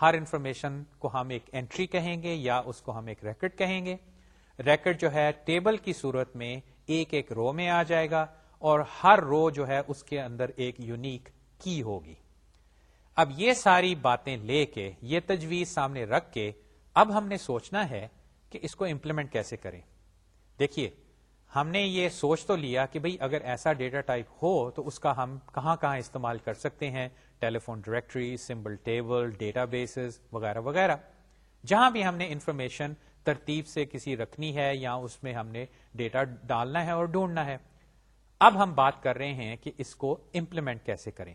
ہر انفارمیشن کو ہم ایک انٹری کہیں گے یا اس کو ہم ایک ریکڈ کہیں گے۔ ریکڈ جو ہے ٹیبل کی صورت میں ایک ایک رو میں آ جائے گا اور ہر رو جو ہے اس کے اندر ایک یونیک کی ہوگی۔ اب یہ ساری باتیں لے کے، یہ تجویز سامنے رکھ کے اب ہم نے سوچنا ہے کہ اس کو امپلیمنٹ کیسے کریں۔ دیکھیے، ہم نے یہ سوچ تو لیا کہ بھئی اگر ایسا ڈیٹا ٹائپ ہو تو اس کا ہم کہاں کہاں استعمال کر سکتے ہیں telephone directory symbol table data bases وغیرہ وغیرہ۔ جہاں بھی ہم نے انفارمیشن ترتیب سے کسی رکھنی ہے یا اس میں ہم نے ڈیٹا ڈالنا ہے اور ڈھونڈنا ہے۔ اب ہم بات کر رہے ہیں کہ اس کو امپلیمنٹ کیسے کریں۔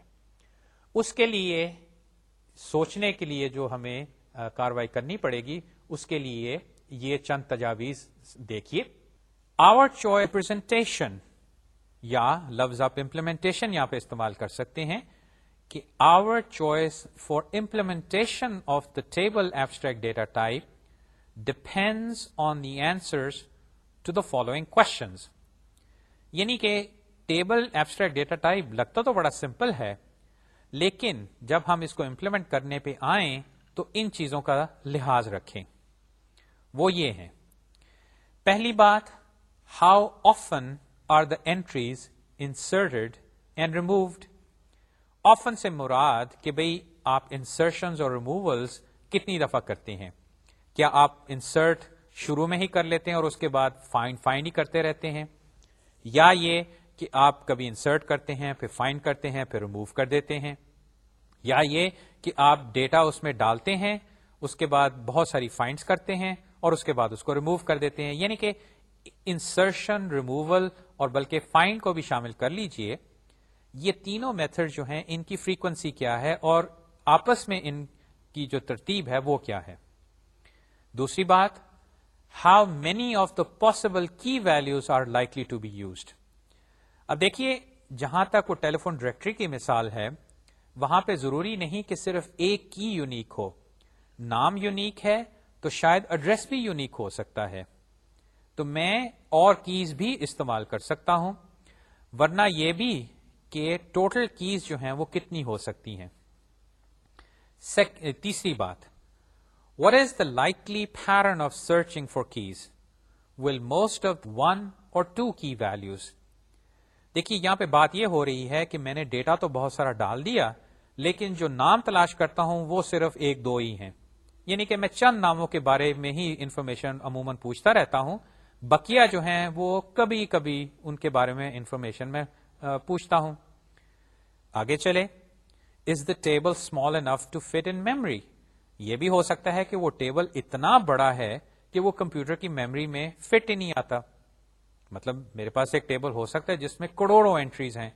اس کے لیے، سوچنے کے لیے جو ہمیں کاروائی کرنی پڑے گی، اس کے لیے یہ چند تجاویز دیکھیے۔ آور چوائے پرزنٹیشن یا لفظ آف امپلیمنٹیشن یہاں پہ استعمال کر سکتے ہیں کہ our choice for implementation of the table abstract data type depends on the answers to the following questions یعنی کہ ٹیبل ایبسٹریکٹ ڈیٹا ٹائپ لگتا تو بڑا سمپل ہے، لیکن جب ہم اس کو امپلیمنٹ کرنے پہ آئیں تو ان چیزوں کا لحاظ رکھیں۔ وہ یہ ہیں۔ پہلی بات how often are the entries inserted and removed often سے مراد کہ بھئی آپ انسرشنز اور ریموولس کتنی دفعہ کرتے ہیں۔ کیا آپ انسرٹ شروع میں ہی کر لیتے ہیں اور اس کے بعد فائنڈ فائنڈ ہی کرتے رہتے ہیں؟ یا یہ کہ آپ کبھی انسرٹ کرتے ہیں، پھر فائنڈ کرتے ہیں، پھر ریموو کر دیتے ہیں؟ یا یہ کہ آپ ڈیٹا اس میں ڈالتے ہیں، اس کے بعد بہت ساری فائنڈس کرتے ہیں اور اس کے بعد اس کو ریموو کر دیتے ہیں؟ یعنی کہ انسرشن ریموول اور بلکہ فائنڈ کو بھی شامل کر لیجیے۔ یہ تینوں میتھڈ جو ہیں، ان کی فریکوینسی کیا ہے اور آپس میں ان کی جو ترتیب ہے، وہ کیا ہے؟ دوسری بات how many of the possible key values are likely to be used اب دیکھیے، جہاں تک وہ ٹیلیفون ڈائریکٹری کی مثال ہے، وہاں پہ ضروری نہیں کہ صرف ایک کی یونیک ہو۔ نام یونیک ہے تو شاید ایڈریس بھی یونیک ہو سکتا ہے۔ تو میں اور کیز بھی استعمال کر سکتا ہوں، ورنہ یہ بھی کہ ٹوٹل کیز جو ہیں وہ کتنی ہو سکتی ہیں۔ تیسری بات what is the likely pattern of searching for keys will most of one or two key values دیکھیے، یہاں پہ بات یہ ہو رہی ہے کہ میں نے ڈیٹا تو بہت سارا ڈال دیا، لیکن جو نام تلاش کرتا ہوں وہ صرف ایک دو ہی ہیں۔ یعنی کہ میں چند ناموں کے بارے میں ہی انفارمیشن عموماً پوچھتا رہتا ہوں۔ بکیا جو ہیں وہ کبھی کبھی ان کے بارے میں انفارمیشن میں پوچھتا ہوں۔ آگے چلے is the table small enough to fit in memory یہ بھی ہو سکتا ہے کہ وہ ٹیبل اتنا بڑا ہے کہ وہ کمپیوٹر کی میموری میں فٹ ہی نہیں آتا۔ مطلب میرے پاس ایک ٹیبل ہو سکتا ہے جس میں کروڑوں اینٹریز ہیں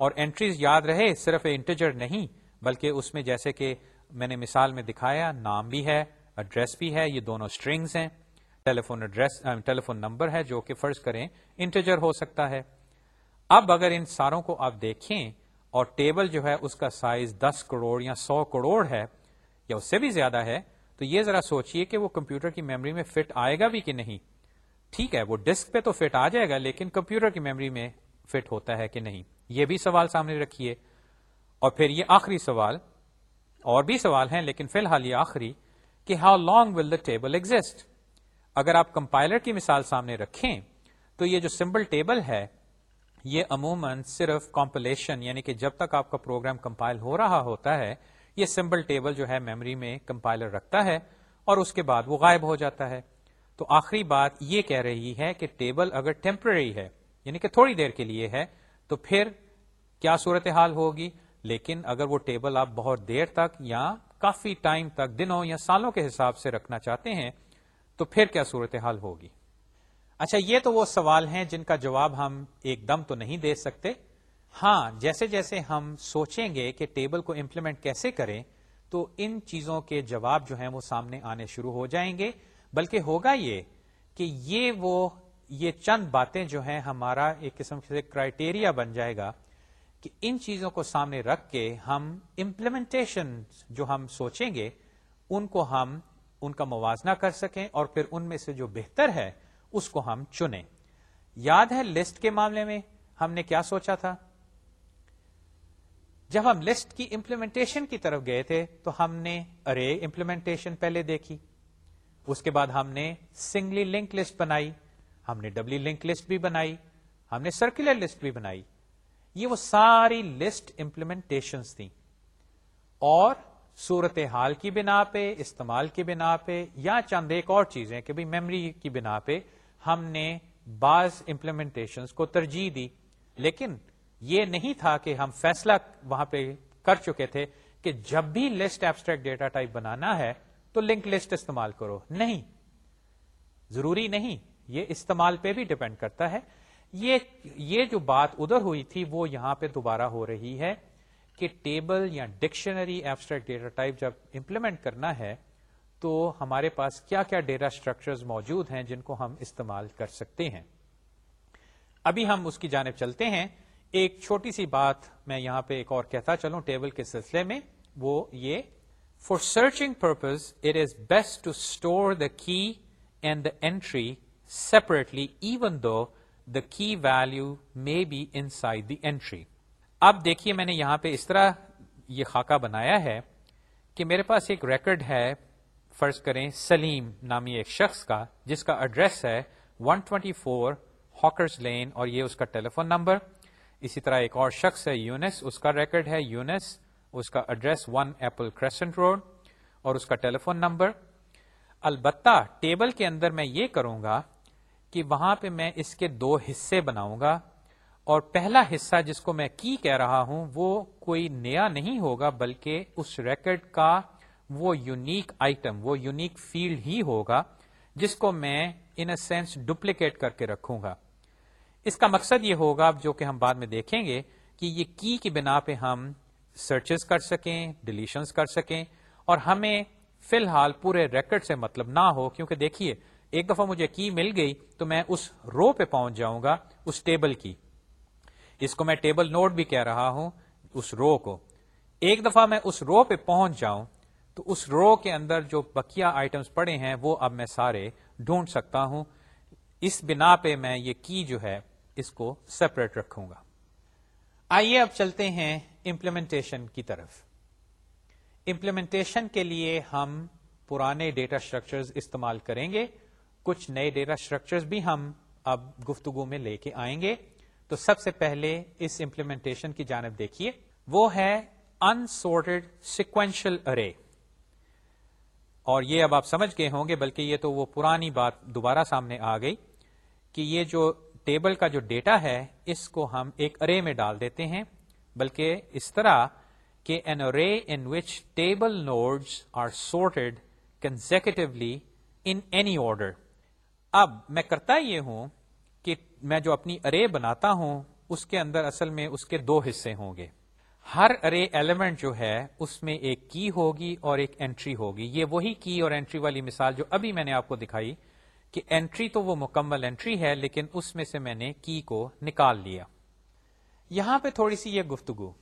اور اینٹریز یاد رہے صرف انٹیجر نہیں، بلکہ اس میں جیسے کہ میں نے مثال میں دکھایا، نام بھی ہے ایڈریس بھی ہے، یہ دونوں اسٹرنگس ہیں۔ ٹیلیفون ایڈریس ٹیلیفون نمبر ہے جو کہ فرض کریں انٹیجر ہو سکتا ہے۔ اب اگر ان ساروں کو آپ دیکھیں اور ٹیبل جو ہے اس کا سائز دس کروڑ یا سو کروڑ ہے یا اس سے بھی زیادہ ہے، تو یہ ذرا سوچئے کہ وہ کمپیوٹر کی میموری میں فٹ آئے گا بھی کہ نہیں۔ ٹھیک ہے، وہ ڈسک پہ تو فٹ آ جائے گا، لیکن کمپیوٹر کی میموری میں فٹ ہوتا ہے کہ نہیں؟ یہ بھی سوال سامنے رکھیے۔ اور پھر یہ آخری سوال، اور بھی سوال ہیں، لیکن فی الحال یہ آخری، کہ how long will the table exist اگر آپ کمپائلر کی مثال سامنے رکھیں، تو یہ جو سمبل ٹیبل ہے، یہ عموماً صرف کمپلیشن یعنی کہ جب تک آپ کا پروگرام کمپائل ہو رہا ہوتا ہے یہ سمبل ٹیبل جو ہے میموری میں کمپائلر رکھتا ہے اور اس کے بعد وہ غائب ہو جاتا ہے۔ تو آخری بات یہ کہہ رہی ہے کہ ٹیبل اگر ٹیمپرری ہے یعنی کہ تھوڑی دیر کے لیے ہے، تو پھر کیا صورتحال ہوگی؟ لیکن اگر وہ ٹیبل آپ بہت دیر تک یا کافی ٹائم تک، دنوں یا سالوں کے حساب سے رکھنا چاہتے ہیں، تو پھر کیا صورتحال ہوگی؟ اچھا یہ تو وہ سوال ہیں جن کا جواب ہم ایک دم تو نہیں دے سکتے۔ ہاں جیسے جیسے ہم سوچیں گے کہ ٹیبل کو امپلیمنٹ کیسے کریں، تو ان چیزوں کے جواب جو ہیں وہ سامنے آنے شروع ہو جائیں گے۔ بلکہ ہوگا یہ کہ یہ وہ، یہ چند باتیں جو ہیں ہمارا ایک قسم سے کرائٹیریا بن جائے گا کہ ان چیزوں کو سامنے رکھ کے ہم امپلیمنٹیشن جو ہم سوچیں گے، ان کو ہم، ان کا موازنہ کر سکیں اور پھر ان میں سے جو بہتر ہے، اس کو ہم چنیں۔ یاد ہے لسٹ کے معاملے میں ہم نے کیا سوچا تھا؟ جب ہم لسٹ کی امپلیمنٹیشن کی طرف گئے تھے تو ہم نے ارے امپلیمنٹیشن پہلے دیکھی۔ اس کے بعد ہم نے سنگلی لنک لسٹ بنائی، ہم نے ڈبلی لنک لسٹ بھی بنائی، ہم نے سرکولر لسٹ بھی بنائی۔ یہ وہ ساری لسٹ امپلیمنٹیشن تھیں۔ اور صورت حال کی بنا پہ، استعمال کی بنا پہ، یا چند ایک اور چیزیں کہ بھائی میموری کی بنا پہ، ہم نے بعض امپلیمنٹیشن کو ترجیح دی۔ لیکن یہ نہیں تھا کہ ہم فیصلہ وہاں پہ کر چکے تھے کہ جب بھی لسٹ ایبسٹریکٹ ڈیٹا ٹائپ بنانا ہے تو لنک لسٹ استعمال کرو۔ نہیں۔ ضروری نہیں۔ یہ استعمال پہ بھی ڈپینڈ کرتا ہے۔ یہ یہ جو بات ادھر ہوئی تھی وہ یہاں پہ دوبارہ ہو رہی ہے کہ ٹیبل یا ڈکشنری ایبسٹریکٹ ڈیٹا ٹائپ جب امپلیمنٹ کرنا ہے تو ہمارے پاس کیا کیا ڈیٹا اسٹرکچر موجود ہیں جن کو ہم استعمال کر سکتے ہیں۔ ابھی ہم اس کی جانب چلتے ہیں۔ ایک چھوٹی سی بات میں یہاں پہ ایک اور کہتا چلوں ٹیبل کے سلسلے میں، وہ یہ for searching purpose it is best to store the key and the entry separately even though the key value may be inside the entry اب دیکھیے میں نے یہاں پہ اس طرح یہ خاکہ بنایا ہے کہ میرے پاس ایک ریکرڈ ہے، فرض کریں سلیم نامی ایک شخص کا، جس کا ایڈریس ہے 124 ہاکرز لین اور یہ اس کا ٹیلی فون نمبر۔ اسی طرح ایک اور شخص ہے یونس، اس کا ریکرڈ ہے یونس، اس کا address one apple crescent road اور اس کا ٹیلی فون نمبر۔ البتہ ٹیبل کے اندر میں یہ کروں گا کہ وہاں پہ میں اس کے دو حصے بناؤں گا اور پہلا حصہ جس کو میں کی کہہ رہا ہوں وہ کوئی نیا نہیں ہوگا بلکہ اس ریکڈ کا وہ یونیک آئٹم، وہ یونیک فیلڈ ہی ہوگا جس کو میں ان اے سینس ڈپلیکیٹ کر کے رکھوں گا۔ اس کا مقصد یہ ہوگا جو کہ ہم بعد میں دیکھیں گے کہ یہ کی کی بنا پہ ہم سرچز کر سکیں ڈلیشنز کر سکیں اور ہمیں فی الحال پورے ریکڈ سے مطلب نہ ہو، کیونکہ دیکھیے، ایک دفعہ مجھے کی مل گئی تو میں اس رو پہ پہنچ جاؤں گا، اس ٹیبل کی۔ اس کو میں ٹیبل نوٹ بھی کہہ رہا ہوں، اس رو کو۔ ایک دفعہ میں اس رو پہ پہنچ جاؤں تو اس رو کے اندر جو بکیا آئٹمس پڑے ہیں، وہ اب میں سارے ڈھونڈ سکتا ہوں۔ اس بنا پہ میں یہ کی جو ہے اس کو سیپریٹ رکھوں گا۔ آئیے اب چلتے ہیں امپلیمنٹیشن کی طرف۔ امپلیمنٹیشن کے لیے ہم پرانے ڈیٹا اسٹرکچرز استعمال کریں گے۔ کچھ نئے ڈیٹا اسٹرکچرز بھی ہم اب گفتگو میں لے کے آئیں گے۔ تو سب سے پہلے اس امپلیمنٹیشن کی جانب دیکھیے۔ وہ ہے انسورٹیڈ سیکوینشل ارے اور یہ اب آپ سمجھ گئے ہوں گے، بلکہ یہ تو وہ پرانی بات دوبارہ سامنے آ گئی کہ یہ جو ٹیبل کا جو ڈیٹا ہے، اس کو ہم ایک ارے میں ڈال دیتے ہیں، بلکہ اس طرح کہ n array in which table nodes are sorted consecutively in any order اب میں کرتا یہ ہوں کہ میں جو اپنی ارے بناتا ہوں، اس کے اندر اصل میں اس کے دو حصے ہوں گے۔ ہر ارے ایلیمنٹ جو ہے، اس میں ایک کی ہوگی اور ایک انٹری ہوگی۔ یہ وہی کی اور انٹری والی مثال جو ابھی میں نے آپ کو دکھائی۔ کہ انٹری تو وہ مکمل انٹری ہے، لیکن اس میں سے میں نے کی کو نکال لیا۔ یہاں پہ تھوڑی سی یہ گفتگو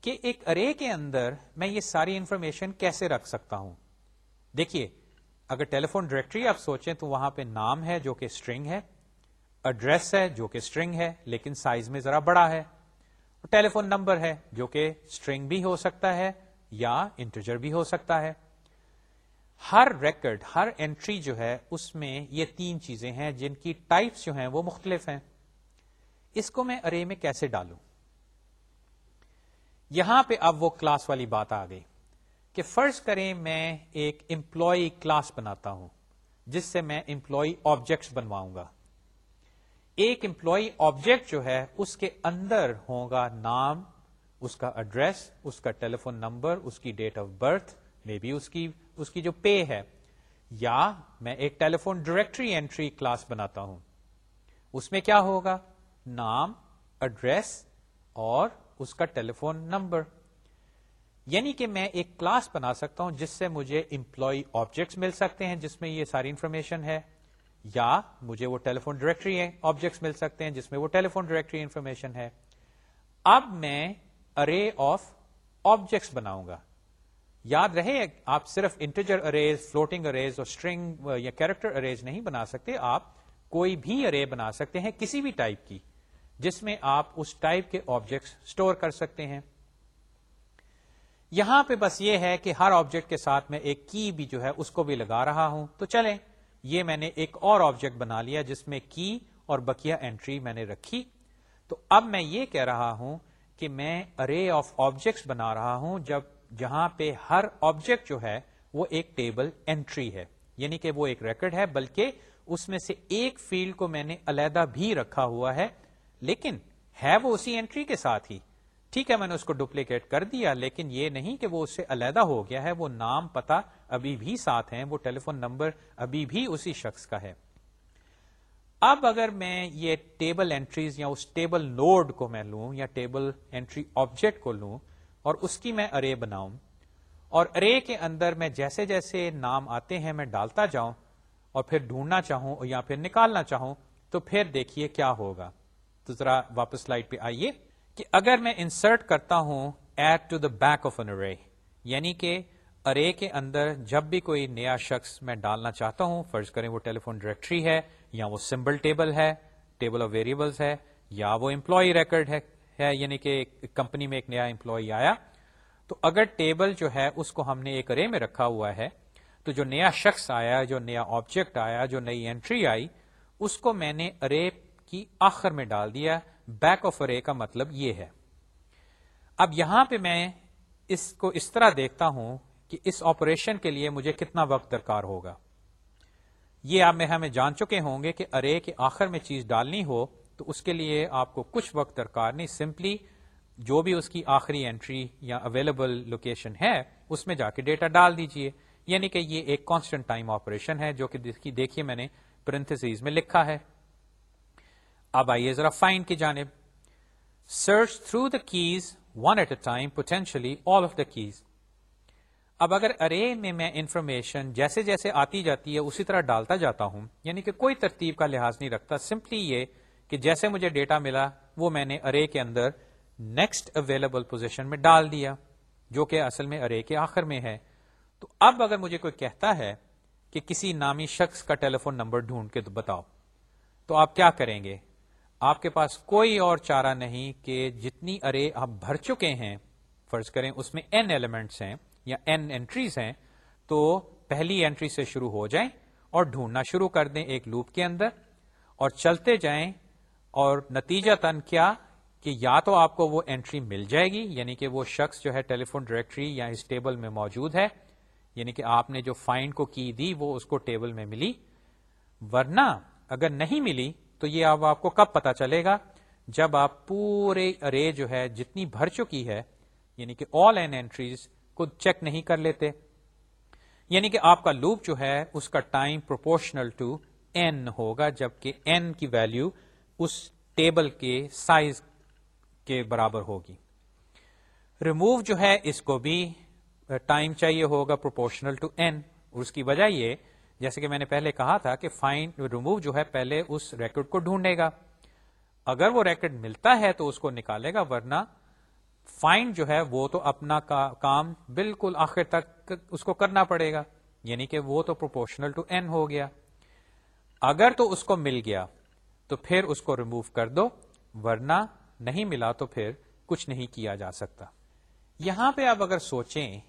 کہ ایک ارے کے اندر میں یہ ساری انفارمیشن کیسے رکھ سکتا ہوں؟ دیکھیے، اگر ٹیلیفون ڈائریکٹری آپ سوچیں تو وہاں پہ نام ہے جو کہ اسٹرنگ ہے ایڈریس ہے جو کہ اسٹرنگ ہے، لیکن سائز میں ذرا بڑا ہے۔ ٹیلیفون نمبر ہے جو کہ اسٹرنگ بھی ہو سکتا ہے یا انٹرجر بھی ہو سکتا ہے۔ ہر ریکڈ، ہر انٹری جو ہے، اس میں یہ تین چیزیں ہیں جن کی ٹائپس جو ہیں وہ مختلف ہیں۔ اس کو میں ارے میں کیسے ڈالوں؟ یہاں پہ اب وہ کلاس والی بات آ گئی کہ فرض کریں میں ایک امپلائی کلاس بناتا ہوں، جس سے میں امپلائی آبجیکٹس بنواؤں گا۔ ایک امپلائی آبجیکٹ جو ہے، اس کے اندر ہوگا نام، اس کا ایڈریس اس کا ٹیلیفون نمبر اس کی date of birth may be اس کی اس کی جو پے ہے، یا میں ایک ٹیلیفون ڈائریکٹری اینٹری کلاس بناتا ہوں۔ اس میں کیا ہوگا؟ نام ایڈریس اور اس کا ٹیلیفون نمبر یعنی کہ میں ایک کلاس بنا سکتا ہوں جس سے مجھے امپلائی آبجیکٹس مل سکتے ہیں، جس میں یہ ساری انفارمیشن ہے، یا مجھے وہ ٹیلیفون ڈائریکٹری آبجیکٹس مل سکتے ہیں، جس میں وہ ٹیلیفون ڈائریکٹری انفارمیشن ہے۔ اب میں ارے آف آبجیکٹس بناؤں گا۔ یاد رہے آپ صرف انٹیجر اریز فلوٹنگ اریز اور اسٹرنگ یا کیریکٹر اریز نہیں بنا سکتے، آپ کوئی بھی ارے بنا سکتے ہیں کسی بھی ٹائپ کی، جس میں آپ اس ٹائپ کے آبجیکٹس اسٹور کر سکتے ہیں۔ یہاں پہ بس یہ ہے کہ ہر آبجیکٹ کے ساتھ میں ایک کی بھی جو ہے، اس کو بھی لگا رہا ہوں۔ تو چلیں، یہ میں نے ایک اور آبجیکٹ بنا لیا، جس میں کی اور بکیا اینٹری میں نے رکھی۔ تو اب میں یہ کہہ رہا ہوں کہ میں ارے آف آبجیکٹس بنا رہا ہوں، جب جہاں پہ ہر آبجیکٹ جو ہے وہ ایک ٹیبل اینٹری ہے۔ یعنی کہ وہ ایک ریکرڈ ہے، بلکہ اس میں سے ایک فیلڈ کو میں نے علیحدہ بھی رکھا ہوا ہے، لیکن ہے وہ اسی اینٹری کے ساتھ ہی۔ ٹھیک ہے، میں نے اس کو ڈپلیکیٹ کر دیا، لیکن یہ نہیں کہ وہ اس سے علیحدہ ہو گیا ہے، وہ نام پتا ابھی بھی ساتھ ہیں، وہ ٹیلی فون نمبر ابھی بھی اسی شخص کا ہے۔ اب اگر میں یہ ٹیبل اینٹریز یا اس ٹیبل نوڈ کو میں لوں یا ٹیبل اینٹری آبجیکٹ کو لوں اور اس کی میں ارے بناؤں اور ارے کے اندر میں جیسے جیسے نام آتے ہیں میں ڈالتا جاؤں اور پھر ڈھونڈنا چاہوں یا پھر نکالنا چاہوں تو پھر دیکھیے کیا ہوگا۔ تو ذرا واپس لائٹ پہ آئیے کہ اگر میں انسرٹ کرتا ہوں at to the back of an array یعنی کہ ارے کے اندر جب بھی کوئی نیا شخص میں ڈالنا چاہتا ہوں، فرض کریں وہ ٹیلیفون ڈائریکٹری ہے یا وہ سمبل ٹیبل ہے ٹیبل آف ویریبلس ہے یا وہ امپلائی ریکرڈ ہے ہے یعنی کہ کمپنی میں ایک نیا امپلائی آیا۔ تو اگر ٹیبل جو ہے، اس کو ہم نے ایک ارے میں رکھا ہوا ہے، تو جو نیا شخص آیا، جو نیا آبجیکٹ آیا، جو نئی اینٹری آئی، اس کو میں نے ارے کی آخر میں ڈال دیا۔ بیک آف ارے کا مطلب یہ ہے۔ اب یہاں پہ میں اس کو اس طرح دیکھتا ہوں کہ اس آپریشن کے لیے مجھے کتنا وقت درکار ہوگا۔ یہ آپ میں ہمیں جان چکے ہوں گے کہ ارے کے آخر میں چیز ڈالنی ہو تو اس کے لیے آپ کو کچھ وقت درکار نہیں سمپلی جو بھی اس کی آخری انٹری یا اویلیبل لوکیشن ہے، اس میں جا کے ڈیٹا ڈال دیجیے۔ یعنی کہ یہ ایک کانسٹنٹ ٹائم آپریشن ہے، جو کہ دیکھیے میں نے پرنتھس میں لکھا ہے۔ اب آئیے ذرا فائنڈ کی جانب۔ Search through the keys one at a time potentially all of the keys اب اگر ارے میں میں انفارمیشن جیسے جیسے آتی جاتی ہے، اسی طرح ڈالتا جاتا ہوں۔ یعنی کہ کوئی ترتیب کا لحاظ نہیں رکھتا سمپلی یہ کہ جیسے مجھے ڈیٹا ملا، وہ میں نے ارے کے اندر نیکسٹ اویلیبل پوزیشن میں ڈال دیا، جو کہ اصل میں ارے کے آخر میں ہے۔ تو اب اگر مجھے کوئی کہتا ہے کہ کسی نامی شخص کا ٹیلی فون نمبر ڈھونڈ کے بتاؤ۔ تو آپ کیا کریں گے؟ آپ کے پاس کوئی اور چارہ نہیں کہ جتنی ارے آپ بھر چکے ہیں۔ فرض کریں اس میں این ایلیمنٹس ہیں یا این اینٹریز ہیں، تو پہلی اینٹری سے شروع ہو جائیں اور ڈھونڈنا شروع کر دیں ایک لوپ کے اندر اور چلتے جائیں اور نتیجہ تن کیا کہ یا تو آپ کو وہ اینٹری مل جائے گی یعنی کہ وہ شخص جو ہے ٹیلی فون ڈائریکٹری یا اس ٹیبل میں موجود ہے یعنی کہ آپ نے جو فائنڈ کو کی دی، وہ اس کو ٹیبل میں ملی۔ ورنہ اگر نہیں ملی، تو یہ اب آپ کو کب پتا چلے گا؟ جب آپ پورے ارے جو ہے جتنی بھر چکی ہے یعنی کہ آل این اینٹریز کو چیک نہیں کر لیتے۔ یعنی کہ آپ کا لوپ جو ہے، اس کا ٹائم پروپورشنل ٹو این ہوگا، جبکہ این کی ویلو اس ٹیبل کے سائز کے برابر ہوگی۔ ریموو جو ہے، اس کو بھی ٹائم چاہیے ہوگا پروپورشنل ٹو این اس کی وجہ یہ، جیسے کہ میں نے پہلے کہا تھا کہ فائن ریموو جو ہے، پہلے اس ریکارڈ کو ڈھونڈے گا۔ اگر وہ ریکارڈ ملتا ہے تو اس کو نکالے گا، ورنہ فائن جو ہے، وہ تو اپنا کام بالکل آخر تک اس کو کرنا پڑے گا۔ یعنی کہ وہ تو پروپورشنل ٹو این ہو گیا۔ اگر تو اس کو مل گیا۔ تو پھر اس کو ریموو کر دو، ورنہ نہیں ملا تو پھر کچھ نہیں کیا جا سکتا۔ یہاں پہ آپ اگر سوچیں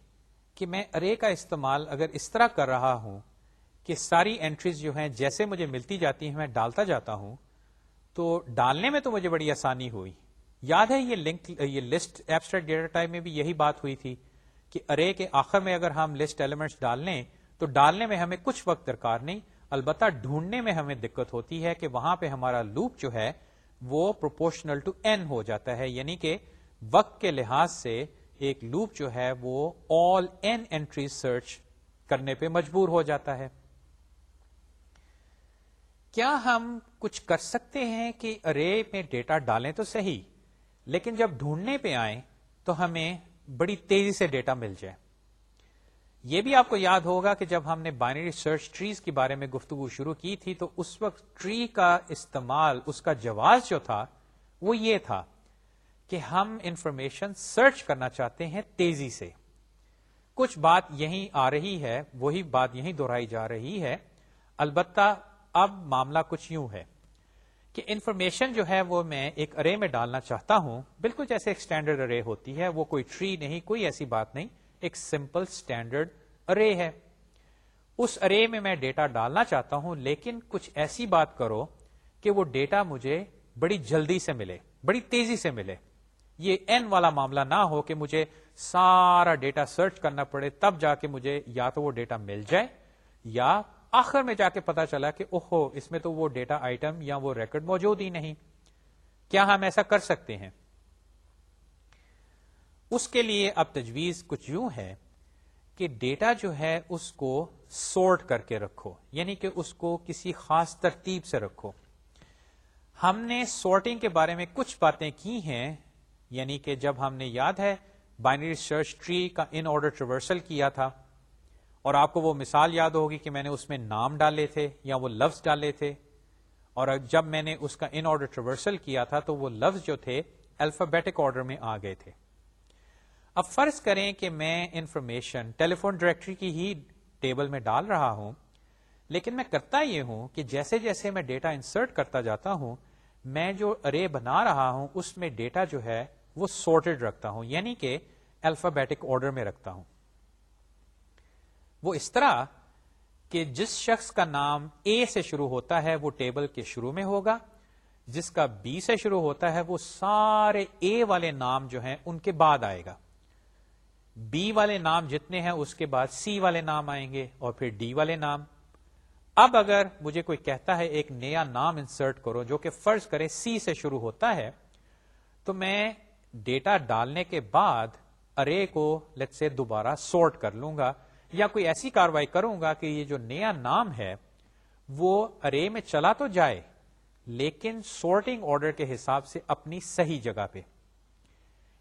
کہ میں ارے کا استعمال اگر اس طرح کر رہا ہوں کہ ساری انٹریز جو ہیں جیسے مجھے ملتی جاتی ہیں، میں ڈالتا جاتا ہوں، تو ڈالنے میں تو مجھے بڑی آسانی ہوئی۔ یاد ہے یہ لنک یہ لسٹ ایبسٹریکٹ ڈیٹا ٹائپ میں بھی یہی بات ہوئی تھی کہ ارے کے آخر میں اگر ہم لسٹ ایلیمنٹس ڈال لیں تو ڈالنے میں ہمیں کچھ وقت درکار نہیں البتہ ڈھونڈنے میں ہمیں دقت ہوتی ہے کہ وہاں پہ ہمارا لوپ جو ہے وہ پروپورشنل ٹو این ہو جاتا ہے یعنی کہ وقت کے لحاظ سے ایک لوپ جو ہے وہ آل این اینٹری سرچ کرنے پہ مجبور ہو جاتا ہے۔ کیا ہم کچھ کر سکتے ہیں کہ ارے میں ڈیٹا ڈالیں تو صحیح، لیکن جب ڈھونڈنے پہ آئیں تو ہمیں بڑی تیزی سے ڈیٹا مل جائے۔ یہ بھی آپ کو یاد ہوگا کہ جب ہم نے بائنری سرچ ٹریز کے بارے میں گفتگو شروع کی تھی تو اس وقت ٹری کا استعمال، اس کا جواز جو تھا، وہ یہ تھا کہ ہم انفارمیشن سرچ کرنا چاہتے ہیں تیزی سے۔ کچھ بات یہیں آ رہی ہے، وہی بات یہیں دہرائی جا رہی ہے۔ البتہ اب معاملہ کچھ یوں ہے کہ انفارمیشن جو ہے وہ میں ایک ارے میں ڈالنا چاہتا ہوں، بالکل جیسے ایک اسٹینڈرڈ ارے ہوتی ہے، وہ کوئی ٹری نہیں، کوئی ایسی بات نہیں۔ ایک سمپل اسٹینڈرڈ ارے ہے۔ اس ارے میں میں ڈیٹا ڈالنا چاہتا ہوں، لیکن کچھ ایسی بات کرو کہ وہ ڈیٹا مجھے بڑی جلدی سے ملے، بڑی تیزی سے ملے۔ یہ این والا معاملہ نہ ہو کہ مجھے سارا ڈیٹا سرچ کرنا پڑے، تب جا کے مجھے یا تو وہ ڈیٹا مل جائے یا آخر میں جا کے پتا چلا کہ اوہو، اس میں تو وہ ڈیٹا آئٹم یا وہ ریکڈ موجود ہی نہیں۔ کیا ہم ایسا کر سکتے ہیں؟ اس کے لیے اب تجویز کچھ یوں ہے کہ ڈیٹا جو ہے اس کو سورٹ کر کے رکھو یعنی کہ اس کو کسی خاص ترتیب سے رکھو۔ ہم نے سورٹنگ کے بارے میں کچھ باتیں کی ہیں یعنی کہ جب ہم نے یاد ہے بائنری سرچ ٹری کا ان آرڈر ٹریورسل کیا تھا، اور آپ کو وہ مثال یاد ہوگی کہ میں نے اس میں نام ڈالے تھے یا وہ لفظ ڈالے تھے، اور جب میں نے اس کا ان آرڈر ٹریورسل کیا تھا تو وہ لفظ جو تھے الفابیٹک آرڈر میں آ گئے تھے۔ اب فرض کریں کہ میں انفارمیشن ٹیلی فون ڈائریکٹری کی ہی ٹیبل میں ڈال رہا ہوں، لیکن میں کرتا یہ ہوں کہ جیسے جیسے میں ڈیٹا انسرٹ کرتا جاتا ہوں، میں جو ارے بنا رہا ہوں، اس میں ڈیٹا جو ہے وہ سورٹڈ رکھتا ہوں یعنی کہ الفابیٹک آرڈر میں رکھتا ہوں۔ وہ اس طرح کہ جس شخص کا نام اے سے شروع ہوتا ہے، وہ ٹیبل کے شروع میں ہوگا، جس کا بی سے شروع ہوتا ہے، وہ سارے اے والے نام جو ہیں ان کے بعد آئے گا۔ بی والے نام جتنے ہیں، اس کے بعد سی والے نام آئیں گے اور پھر ڈی والے نام۔ اب اگر مجھے کوئی کہتا ہے ایک نیا نام انسرٹ کرو جو کہ فرض کرے سی سے شروع ہوتا ہے، تو میں ڈیٹا ڈالنے کے بعد ارے کو لٹ سے دوبارہ سورٹ کر لوں گا یا کوئی ایسی کاروائی کروں گا کہ یہ جو نیا نام ہے، وہ ارے میں چلا تو جائے، لیکن سورٹنگ آرڈر کے حساب سے اپنی صحیح جگہ پہ۔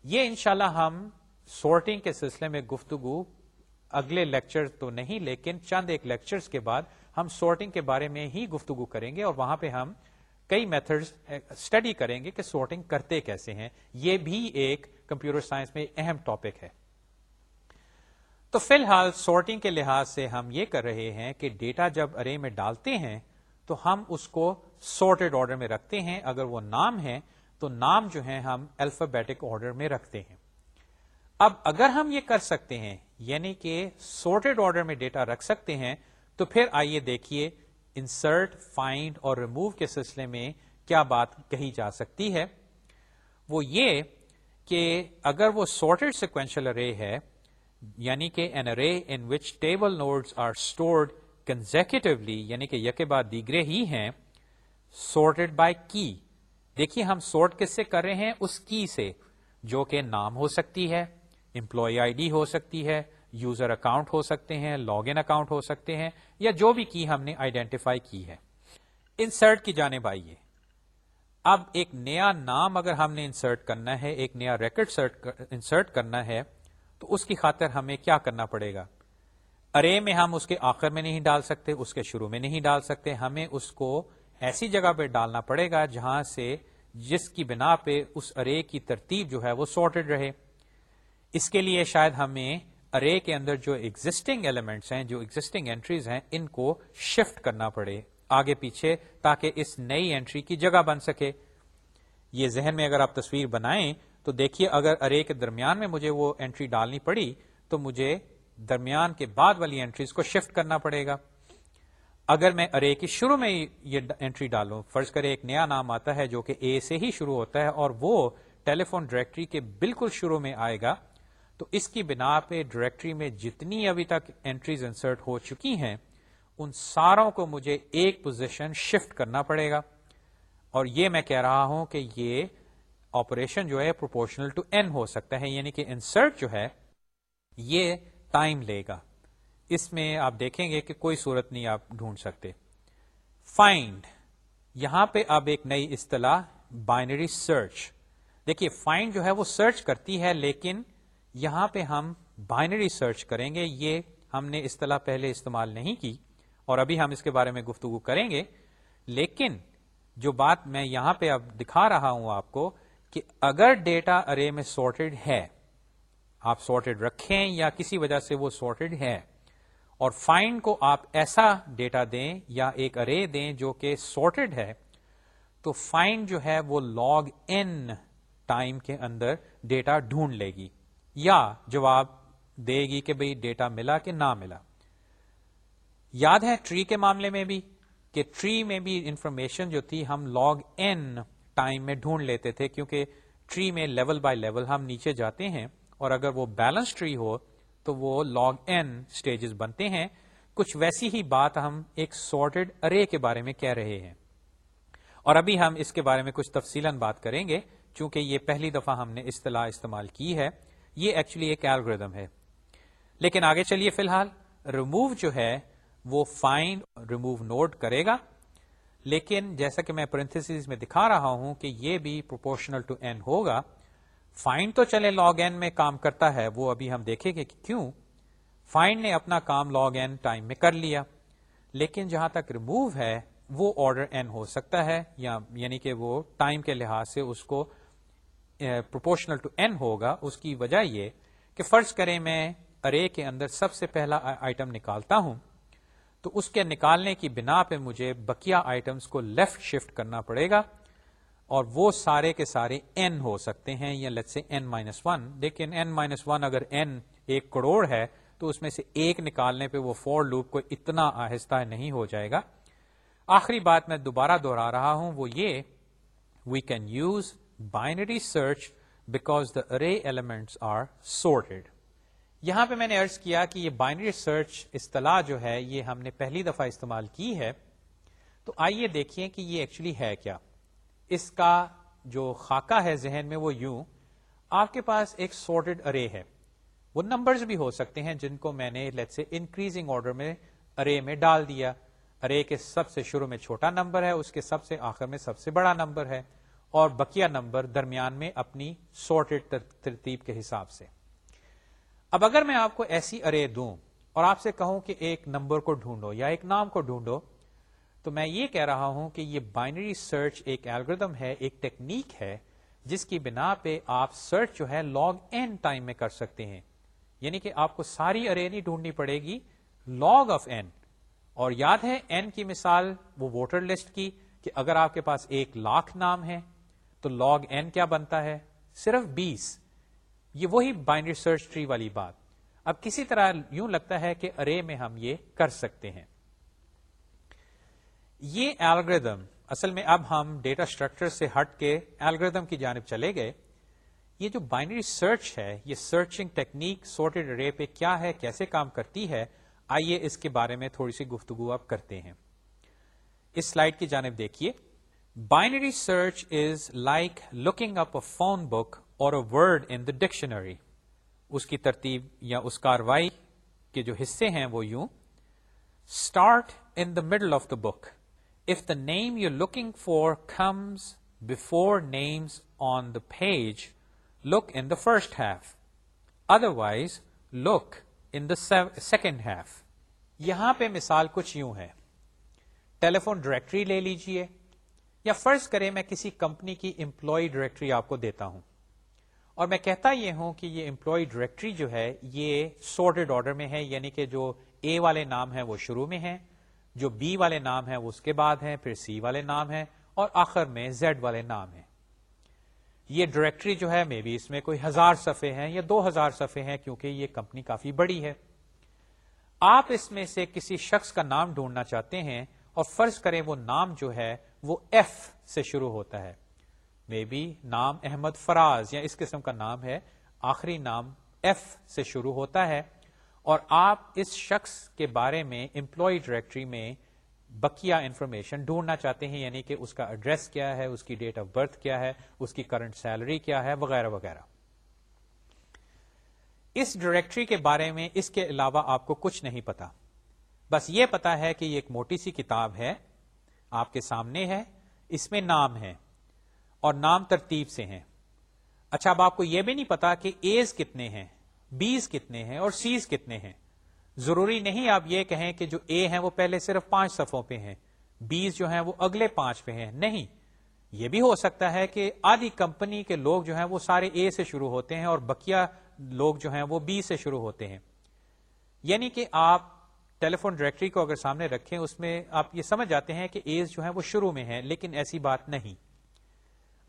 یہ انشاءاللہ ہم سورٹنگ کے سلسلے میں گفتگو اگلے لیکچر تو نہیں، لیکن چند ایک لیکچرز کے بعد ہم سورٹنگ کے بارے میں ہی گفتگو کریں گے اور وہاں پہ ہم کئی میتھڈ اسٹڈی کریں گے کہ سورٹنگ کرتے کیسے ہیں۔ یہ بھی ایک کمپیوٹر سائنس میں اہم ٹاپک ہے۔ تو فی الحال سورٹنگ کے لحاظ سے ہم یہ کر رہے ہیں کہ ڈیٹا جب ارے میں ڈالتے ہیں تو ہم اس کو سورٹڈ آرڈر میں رکھتے ہیں۔ اگر وہ نام ہے تو نام جو ہے ہم الفابیٹک آرڈر میں رکھتے ہیں۔ اب اگر ہم یہ کر سکتے ہیں یعنی کہ سورٹڈ آرڈر میں ڈیٹا رکھ سکتے ہیں، تو پھر آئیے دیکھیے انسرٹ فائنڈ اور ریموو کے سلسلے میں کیا بات کہی جا سکتی ہے۔ وہ یہ کہ اگر وہ سورٹڈ سیکوینشل ارے ہے یعنی کہ n array in which table nodes are stored consecutively یعنی کہ یکے بعد دیگرے ہی ہیں سورٹڈ بائی کی دیکھیے ہم سورٹ کس سے کر رہے ہیں؟ اس کی سے، جو کہ نام ہو سکتی ہے۔ امپلائی آئی ڈی ہو سکتی ہے یوزر اکاؤنٹ ہو سکتے ہیں لاگ ان اکاؤنٹ ہو سکتے ہیں، یا جو بھی کی ہم نے آئیڈینٹیفائی کی ہے۔ انسرٹ کی جانے آئیے۔ اب ایک نیا نام اگر ہم نے انسرٹ کرنا ہے، ایک نیا ریکڈ انسرٹ کرنا ہے، تو اس کی خاطر ہمیں کیا کرنا پڑے گا؟ ارے میں ہم اس کے آخر میں نہیں ڈال سکتے، اس کے شروع میں نہیں ڈال سکتے، ہمیں اس کو ایسی جگہ پہ ڈالنا پڑے گا جہاں سے جس کی بنا پہ اس ارے کی ترتیب جو ہے وہ سارٹیڈ رہے۔ اس کے لیے شاید ہمیں ارے کے اندر جو ایگزٹنگ ایلیمنٹس ہیں، جو ایگزٹنگ اینٹریز ہیں، ان کو شفٹ کرنا پڑے آگے پیچھے تاکہ اس نئی اینٹری کی جگہ بن سکے۔ یہ ذہن میں اگر آپ تصویر بنائیں تو دیکھیے اگر ارے کے درمیان میں مجھے وہ اینٹری ڈالنی پڑی تو مجھے درمیان کے بعد والی اینٹریز کو شفٹ کرنا پڑے گا۔ اگر میں ارے کی شروع میں یہ انٹری ڈالوں، فرض کرے ایک نیا نام آتا ہے جو کہ اے سے ہی شروع ہوتا ہے اور وہ ٹیلی فون ڈائریکٹری کے بالکل شروع میں آئے گا۔ تو اس کی بنا پہ ڈائریکٹری میں جتنی ابھی تک انٹریز انسرٹ ہو چکی ہیں، ان ساروں کو مجھے ایک پوزیشن شفٹ کرنا پڑے گا۔ اور یہ میں کہہ رہا ہوں کہ یہ آپریشن جو ہے پروپورشنل ٹو این ہو سکتا ہے یعنی کہ انسرٹ جو ہے، یہ ٹائم لے گا۔ اس میں آپ دیکھیں گے کہ کوئی صورت نہیں آپ ڈھونڈ سکتے۔ فائنڈ یہاں پہ اب ایک نئی اصطلاح بائنری سرچ دیکھیے فائنڈ جو ہے وہ سرچ کرتی ہے، لیکن یہاں پہ ہم بائنری سرچ کریں گے، یہ ہم نے اصطلاح پہلے استعمال نہیں کی اور ابھی ہم اس کے بارے میں گفتگو کریں گے۔ لیکن جو بات میں یہاں پہ اب دکھا رہا ہوں آپ کو کہ اگر ڈیٹا ارے میں سارٹیڈ ہے، آپ سارٹیڈ رکھیں یا کسی وجہ سے وہ سارٹیڈ ہے اور فائنڈ کو آپ ایسا ڈیٹا دیں یا ایک ارے دیں جو کہ سارٹیڈ ہے، تو فائنڈ جو ہے وہ لاگ ان ٹائم کے اندر ڈیٹا ڈھونڈ لے گی۔ یا جواب دے گی کہ بھئی ڈیٹا ملا کہ نہ ملا۔ یاد ہے ٹری کے معاملے میں بھی کہ ٹری میں بھی انفارمیشن جو تھی ہم لاگ ان ٹائم میں ڈھونڈ لیتے تھے کیونکہ ٹری میں لیول بائی لیول ہم نیچے جاتے ہیں اور اگر وہ بیلنس ٹری ہو تو وہ لاگ این اسٹیجز بنتے ہیں۔ کچھ ویسی ہی بات ہم ایک سارٹیڈ ارے کے بارے میں کہہ رہے ہیں۔ اور ابھی ہم اس کے بارے میں کچھ تفصیل بات کریں گے، چونکہ یہ پہلی دفعہ ہم نے اصطلاح استعمال کی ہے۔ یہ ایکچولی ایک ایلگردم ہے۔ لیکن آگے چلیے فی الحال ریموو جو ہے، وہ فائنڈ ریموو نوٹ کرے گا۔ لیکن جیسا کہ میں پرنتھس میں دکھا رہا ہوں کہ یہ بھی پروپورشنل ٹو این ہوگا۔ فائنڈ تو چلے لاگ این میں کام کرتا ہے، وہ ابھی ہم دیکھیں گے کہ کیوں۔ فائنڈ نے اپنا کام لاگ این ٹائم میں کر لیا۔ لیکن جہاں تک ریموو ہے، وہ آرڈر این ہو سکتا ہے، یا یعنی کہ وہ ٹائم کے لحاظ سے اس کو پروپورشنل ٹو این ہوگا، اس کی وجہ یہ کہ فرض کریں میں ارے کے اندر سب سے پہلا آئٹم نکالتا ہوں، تو اس کے نکالنے کی بنا پہ مجھے بکیا آئٹمس کو لیفٹ شفٹ کرنا پڑے گا، اور وہ سارے کے سارے این ہو سکتے ہیں، یا لٹ سے این مائنس ون لیکن این مائنس ون اگر این ایک کروڑ ہے، تو اس میں سے ایک نکالنے پہ وہ فور لوپ کو اتنا آہستہ نہیں ہو جائے گا۔ آخری بات میں دوبارہ دوہرا رہا ہوں، وہ یہ we can use binary search because the array elements are sorted یہاں پہ میں نے ارض کیا کہ یہ بائنری سرچ اصطلاح جو ہے، یہ ہم نے پہلی دفعہ استعمال کی ہے۔ تو آئیے دیکھیے کہ یہ ایکچولی ہے کیا۔ اس کا جو خاکہ ہے ذہن میں وہ یوں، آپ کے پاس ایک سارٹیڈ ارے ہے۔ وہ نمبرز بھی ہو سکتے ہیں جن کو میں نے لیٹ سے انکریزنگ آرڈر میں ارے میں ڈال دیا۔ ارے کے سب سے شروع میں چھوٹا نمبر ہے، اس کے سب سے آخر میں سب سے بڑا نمبر ہے۔ اور بکیا نمبر درمیان میں اپنی سارٹیڈ ترتیب کے حساب سے۔ اب اگر میں آپ کو ایسی ارے دوں اور آپ سے کہوں کہ ایک نمبر کو ڈھونڈو یا ایک نام کو ڈھونڈو، تو میں یہ کہہ رہا ہوں کہ یہ بائنری سرچ ایک ایلگردم ہے، ایک ٹیکنیک ہے، جس کی بنا پہ آپ سرچ جو ہے لاگ این ٹائم میں کر سکتے ہیں۔ یعنی کہ آپ کو ساری ارے نہیں ڈھونڈنی پڑے گی لاگ آف این اور یاد ہے این کی مثال وہ ووٹر لسٹ کی کہ اگر آپ کے پاس ایک لاکھ نام ہے تو لاگ این کیا بنتا ہے؟ صرف بیس. یہ وہی بائنڈری سرچ ٹری والی بات. اب کسی طرح یوں لگتا ہے کہ ارے میں ہم یہ کر سکتے ہیں. یہ الگریدم اصل میں اب ہم ڈیٹا اسٹرکچر سے ہٹ کے الگریدم کی جانب چلے گئے. یہ جو بائنری سرچ ہے، یہ سرچنگ ٹیکنیک سورٹڈ رے پہ کیا ہے، کیسے کام کرتی ہے، آئیے اس کے بارے میں تھوڑی سی گفتگو اب کرتے ہیں۔ اس سلائڈ کی جانب دیکھیے۔ Binary search is like looking up a phone book اور a word in the dictionary اس کی ترتیب یا اس کاروائی کے جو حصے ہیں وہ یوں start in the middle of the book If the name you're looking for comes before names on the page, look in the first half. Otherwise, look in the second half. یہاں پہ مثال کچھ یوں ہے ٹیلی فون ڈائریکٹری لے لیجیے یا فرض کریں میں کسی کمپنی کی امپلائی ڈائریکٹری آپ کو دیتا ہوں اور میں کہتا یہ ہوں کہ یہ امپلائی ڈائریکٹری جو ہے یہ سورٹڈ آرڈر میں ہے یعنی کہ جو اے والے نام ہیں وہ شروع میں ہیں، جو بی والے نام ہیں وہ اس کے بعد ہیں، پھر سی والے نام ہیں اور آخر میں زیڈ والے نام ہیں۔ یہ ڈائریکٹری جو ہے مے بی اس میں کوئی ہزار صفحے ہیں یا دو ہزار صفحے ہیں کیونکہ یہ کمپنی کافی بڑی ہے۔ آپ اس میں سے کسی شخص کا نام ڈھونڈنا چاہتے ہیں اور فرض کریں وہ نام جو ہے وہ ایف سے شروع ہوتا ہے۔ مے بی نام احمد فراز یا اس قسم کا نام ہے۔ آخری نام ایف سے شروع ہوتا ہے۔ اور آپ اس شخص کے بارے میں امپلائی ڈائریکٹری میں بکیا انفارمیشن ڈھونڈنا چاہتے ہیں یعنی کہ اس کا ایڈریس کیا ہے، اس کی ڈیٹ آف برتھ کیا ہے، اس کی کرنٹ سیلری کیا ہے، وغیرہ وغیرہ۔ اس ڈائریکٹری کے بارے میں اس کے علاوہ آپ کو کچھ نہیں پتا۔ بس یہ پتا ہے کہ یہ ایک موٹی سی کتاب ہے۔ آپ کے سامنے ہے، اس میں نام ہے اور نام ترتیب سے ہیں۔ اچھا اب آپ کو یہ بھی نہیں پتا کہ ایز کتنے ہیں بیس کتنے ہیں اور سیز کتنے ہیں۔ ضروری نہیں آپ یہ کہیں کہ جو اے ہیں وہ پہلے صرف پانچ صفوں پہ ہیں بیس جو ہیں وہ اگلے پانچ پہ ہیں۔ نہیں، یہ بھی ہو سکتا ہے کہ آدھی کمپنی کے لوگ جو ہیں وہ سارے اے سے شروع ہوتے ہیں اور بکیا لوگ جو ہیں وہ بی سے شروع ہوتے ہیں۔ یعنی کہ آپ ٹیلی فون ڈائریکٹری کو اگر سامنے رکھیں، اس میں آپ یہ سمجھ جاتے ہیں کہ ایز جو ہے وہ شروع میں ہے لیکن ایسی بات نہیں۔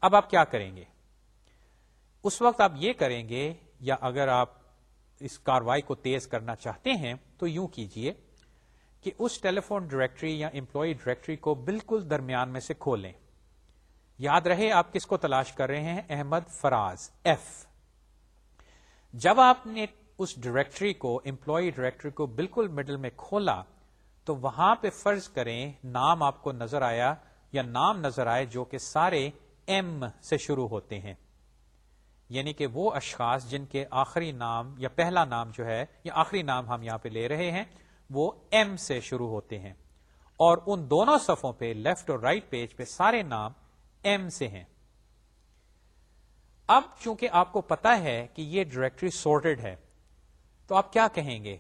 اب آپ کیا کریں گے؟ اس وقت آپ یہ کریں گے، یا اگر آپ اس کاروائی کو تیز کرنا چاہتے ہیں، تو یوں کیجیے کہ اس ٹیلی فون ڈائریکٹری یا امپلائی ڈائریکٹری کو بالکل درمیان میں سے کھولیں۔ یاد رہے، آپ کس کو تلاش کر رہے ہیں؟ احمد فراز، ایف۔ جب آپ نے اس ڈائریکٹری کو امپلائی ڈائریکٹری کو بالکل مڈل میں کھولا تو وہاں پہ فرض کریں نام آپ کو نظر آیا یا نام نظر آئے جو کہ سارے ایم سے شروع ہوتے ہیں۔ یعنی کہ وہ اشخاص جن کے آخری نام یا پہلا نام جو ہے یا آخری نام ہم یہاں پہ لے رہے ہیں، وہ ایم سے شروع ہوتے ہیں۔ اور ان دونوں صفوں پہ لیفٹ اور رائٹ پیج پہ سارے نام ایم سے ہیں۔ اب چونکہ آپ کو پتا ہے کہ یہ ڈائریکٹری سورٹڈ ہے تو آپ کیا کہیں گے؟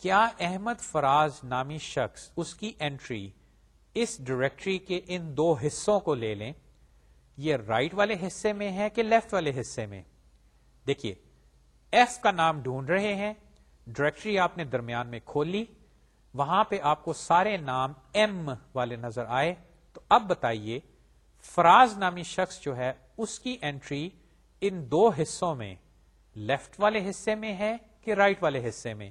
کیا احمد فراز نامی شخص اس کی انٹری اس ڈائریکٹری کے ان دو حصوں کو لے لیں؟ یہ رائٹ والے حصے میں ہے کہ لیفٹ والے حصے میں؟ دیکھیے ایف کا نام ڈھونڈ رہے ہیں ڈائریکٹری آپ نے درمیان میں کھول لی، وہاں پہ آپ کو سارے نام ایم والے نظر آئے۔ تو اب بتائیے، فراز نامی شخص جو ہے، اس کی انٹری ان دو حصوں میں لیفٹ والے حصے میں ہے کہ رائٹ والے حصے میں،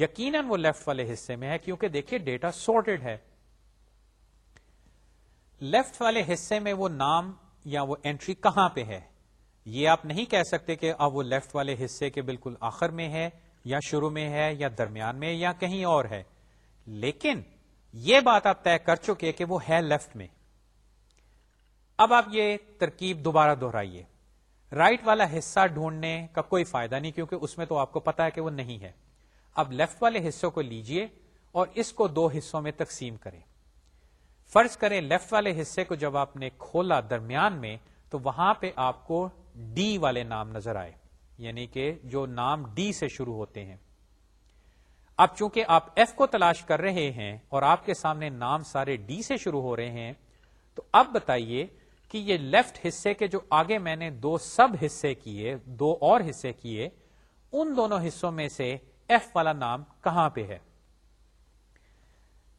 یقیناً وہ لیفٹ والے حصے میں ہے، کیونکہ دیکھیے ڈیٹا سورٹڈ ہے۔ لیفٹ والے حصے میں وہ نام یا وہ انٹری کہاں پہ ہے؟ یہ آپ نہیں کہہ سکتے کہ اب وہ لیفٹ والے حصے کے بالکل آخر میں ہے یا شروع میں ہے یا درمیان میں یا کہیں اور ہے۔ لیکن یہ بات آپ طے کر چکے کہ وہ ہے لیفٹ میں۔ اب آپ یہ ترکیب دوبارہ دہرائیے۔ رائٹ والا حصہ ڈھونڈنے کا کوئی فائدہ نہیں، کیونکہ اس میں تو آپ کو پتا ہے کہ وہ نہیں ہے۔ اب لیفٹ والے حصوں کو لیجیے اور اس کو دو حصوں میں تقسیم کریں۔ فرض کریں لیفٹ والے حصے کو جب آپ نے کھولا درمیان میں، تو وہاں پہ آپ کو ڈی والے نام نظر آئے یعنی کہ جو نام ڈی سے شروع ہوتے ہیں۔ اب چونکہ آپ ایف کو تلاش کر رہے ہیں اور آپ کے سامنے نام سارے ڈی سے شروع ہو رہے ہیں، تو اب بتائیے کہ یہ لیفٹ حصے کے جو آگے میں نے دو سب حصے کیے، دو اور حصے کیے، ان دونوں حصوں میں سے ایف والا نام کہاں پہ ہے؟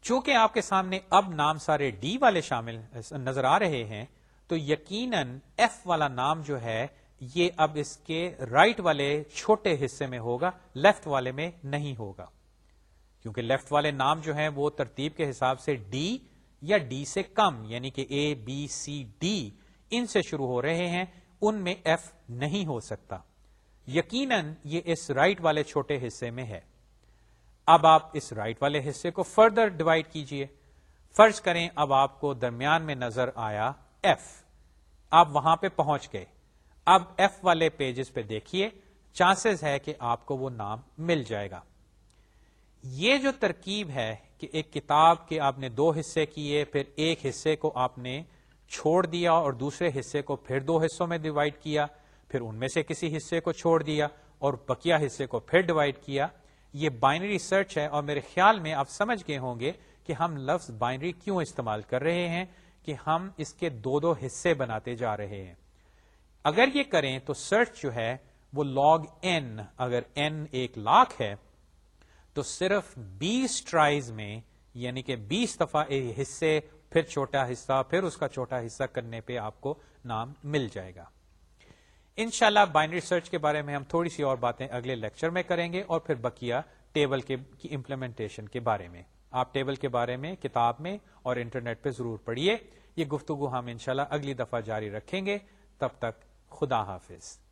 چونکہ آپ کے سامنے اب نام سارے ڈی والے شامل نظر آ رہے ہیں، تو یقیناً ایف والا نام جو ہے، یہ اب اس کے رائٹ والے چھوٹے حصے میں ہوگا لیفٹ والے میں نہیں ہوگا۔ کیونکہ لیفٹ والے نام جو ہیں، وہ ترتیب کے حساب سے ڈی یا ڈی سے کم یعنی کہ اے بی سی ڈی ان سے شروع ہو رہے ہیں، ان میں ایف نہیں ہو سکتا۔ یقیناً یہ اس رائٹ والے چھوٹے حصے میں ہے۔ اب آپ اس رائٹ والے حصے کو فردر ڈیوائڈ کیجیے۔ فرض کریں اب آپ کو درمیان میں نظر آیا ایف آپ وہاں پہ پہنچ گئے۔ اب ایف والے پیجز پہ دیکھیے۔ چانسز ہے کہ آپ کو وہ نام مل جائے گا۔ یہ جو ترکیب ہے کہ ایک کتاب کے آپ نے دو حصے کیے، پھر ایک حصے کو آپ نے چھوڑ دیا اور دوسرے حصے کو پھر دو حصوں میں ڈیوائڈ کیا، پھر ان میں سے کسی حصے کو چھوڑ دیا اور بکیا حصے کو پھر ڈیوائڈ کیا۔ یہ بائنری سرچ ہے اور میرے خیال میں آپ سمجھ گئے ہوں گے کہ ہم لفظ بائنری کیوں استعمال کر رہے ہیں کہ ہم اس کے دو دو حصے بناتے جا رہے ہیں۔ اگر یہ کریں تو سرچ جو ہے وہ لاگ این اگر این ایک لاکھ ہے تو صرف بیس ٹرائز میں یعنی کہ بیس دفعہ حصے، پھر چھوٹا حصہ، پھر اس کا چھوٹا حصہ کرنے پہ آپ کو نام مل جائے گا۔ انشاءاللہ شاء بائنڈری سرچ کے بارے میں ہم تھوڑی سی اور باتیں اگلے لیکچر میں کریں گے اور پھر بکیا ٹیبل کے امپلیمنٹیشن کے بارے میں۔ آپ ٹیبل کے بارے میں کتاب میں اور انٹرنیٹ پہ ضرور پڑھیے۔ یہ گفتگو ہم انشاءاللہ اگلی دفعہ جاری رکھیں گے۔ تب تک خدا حافظ۔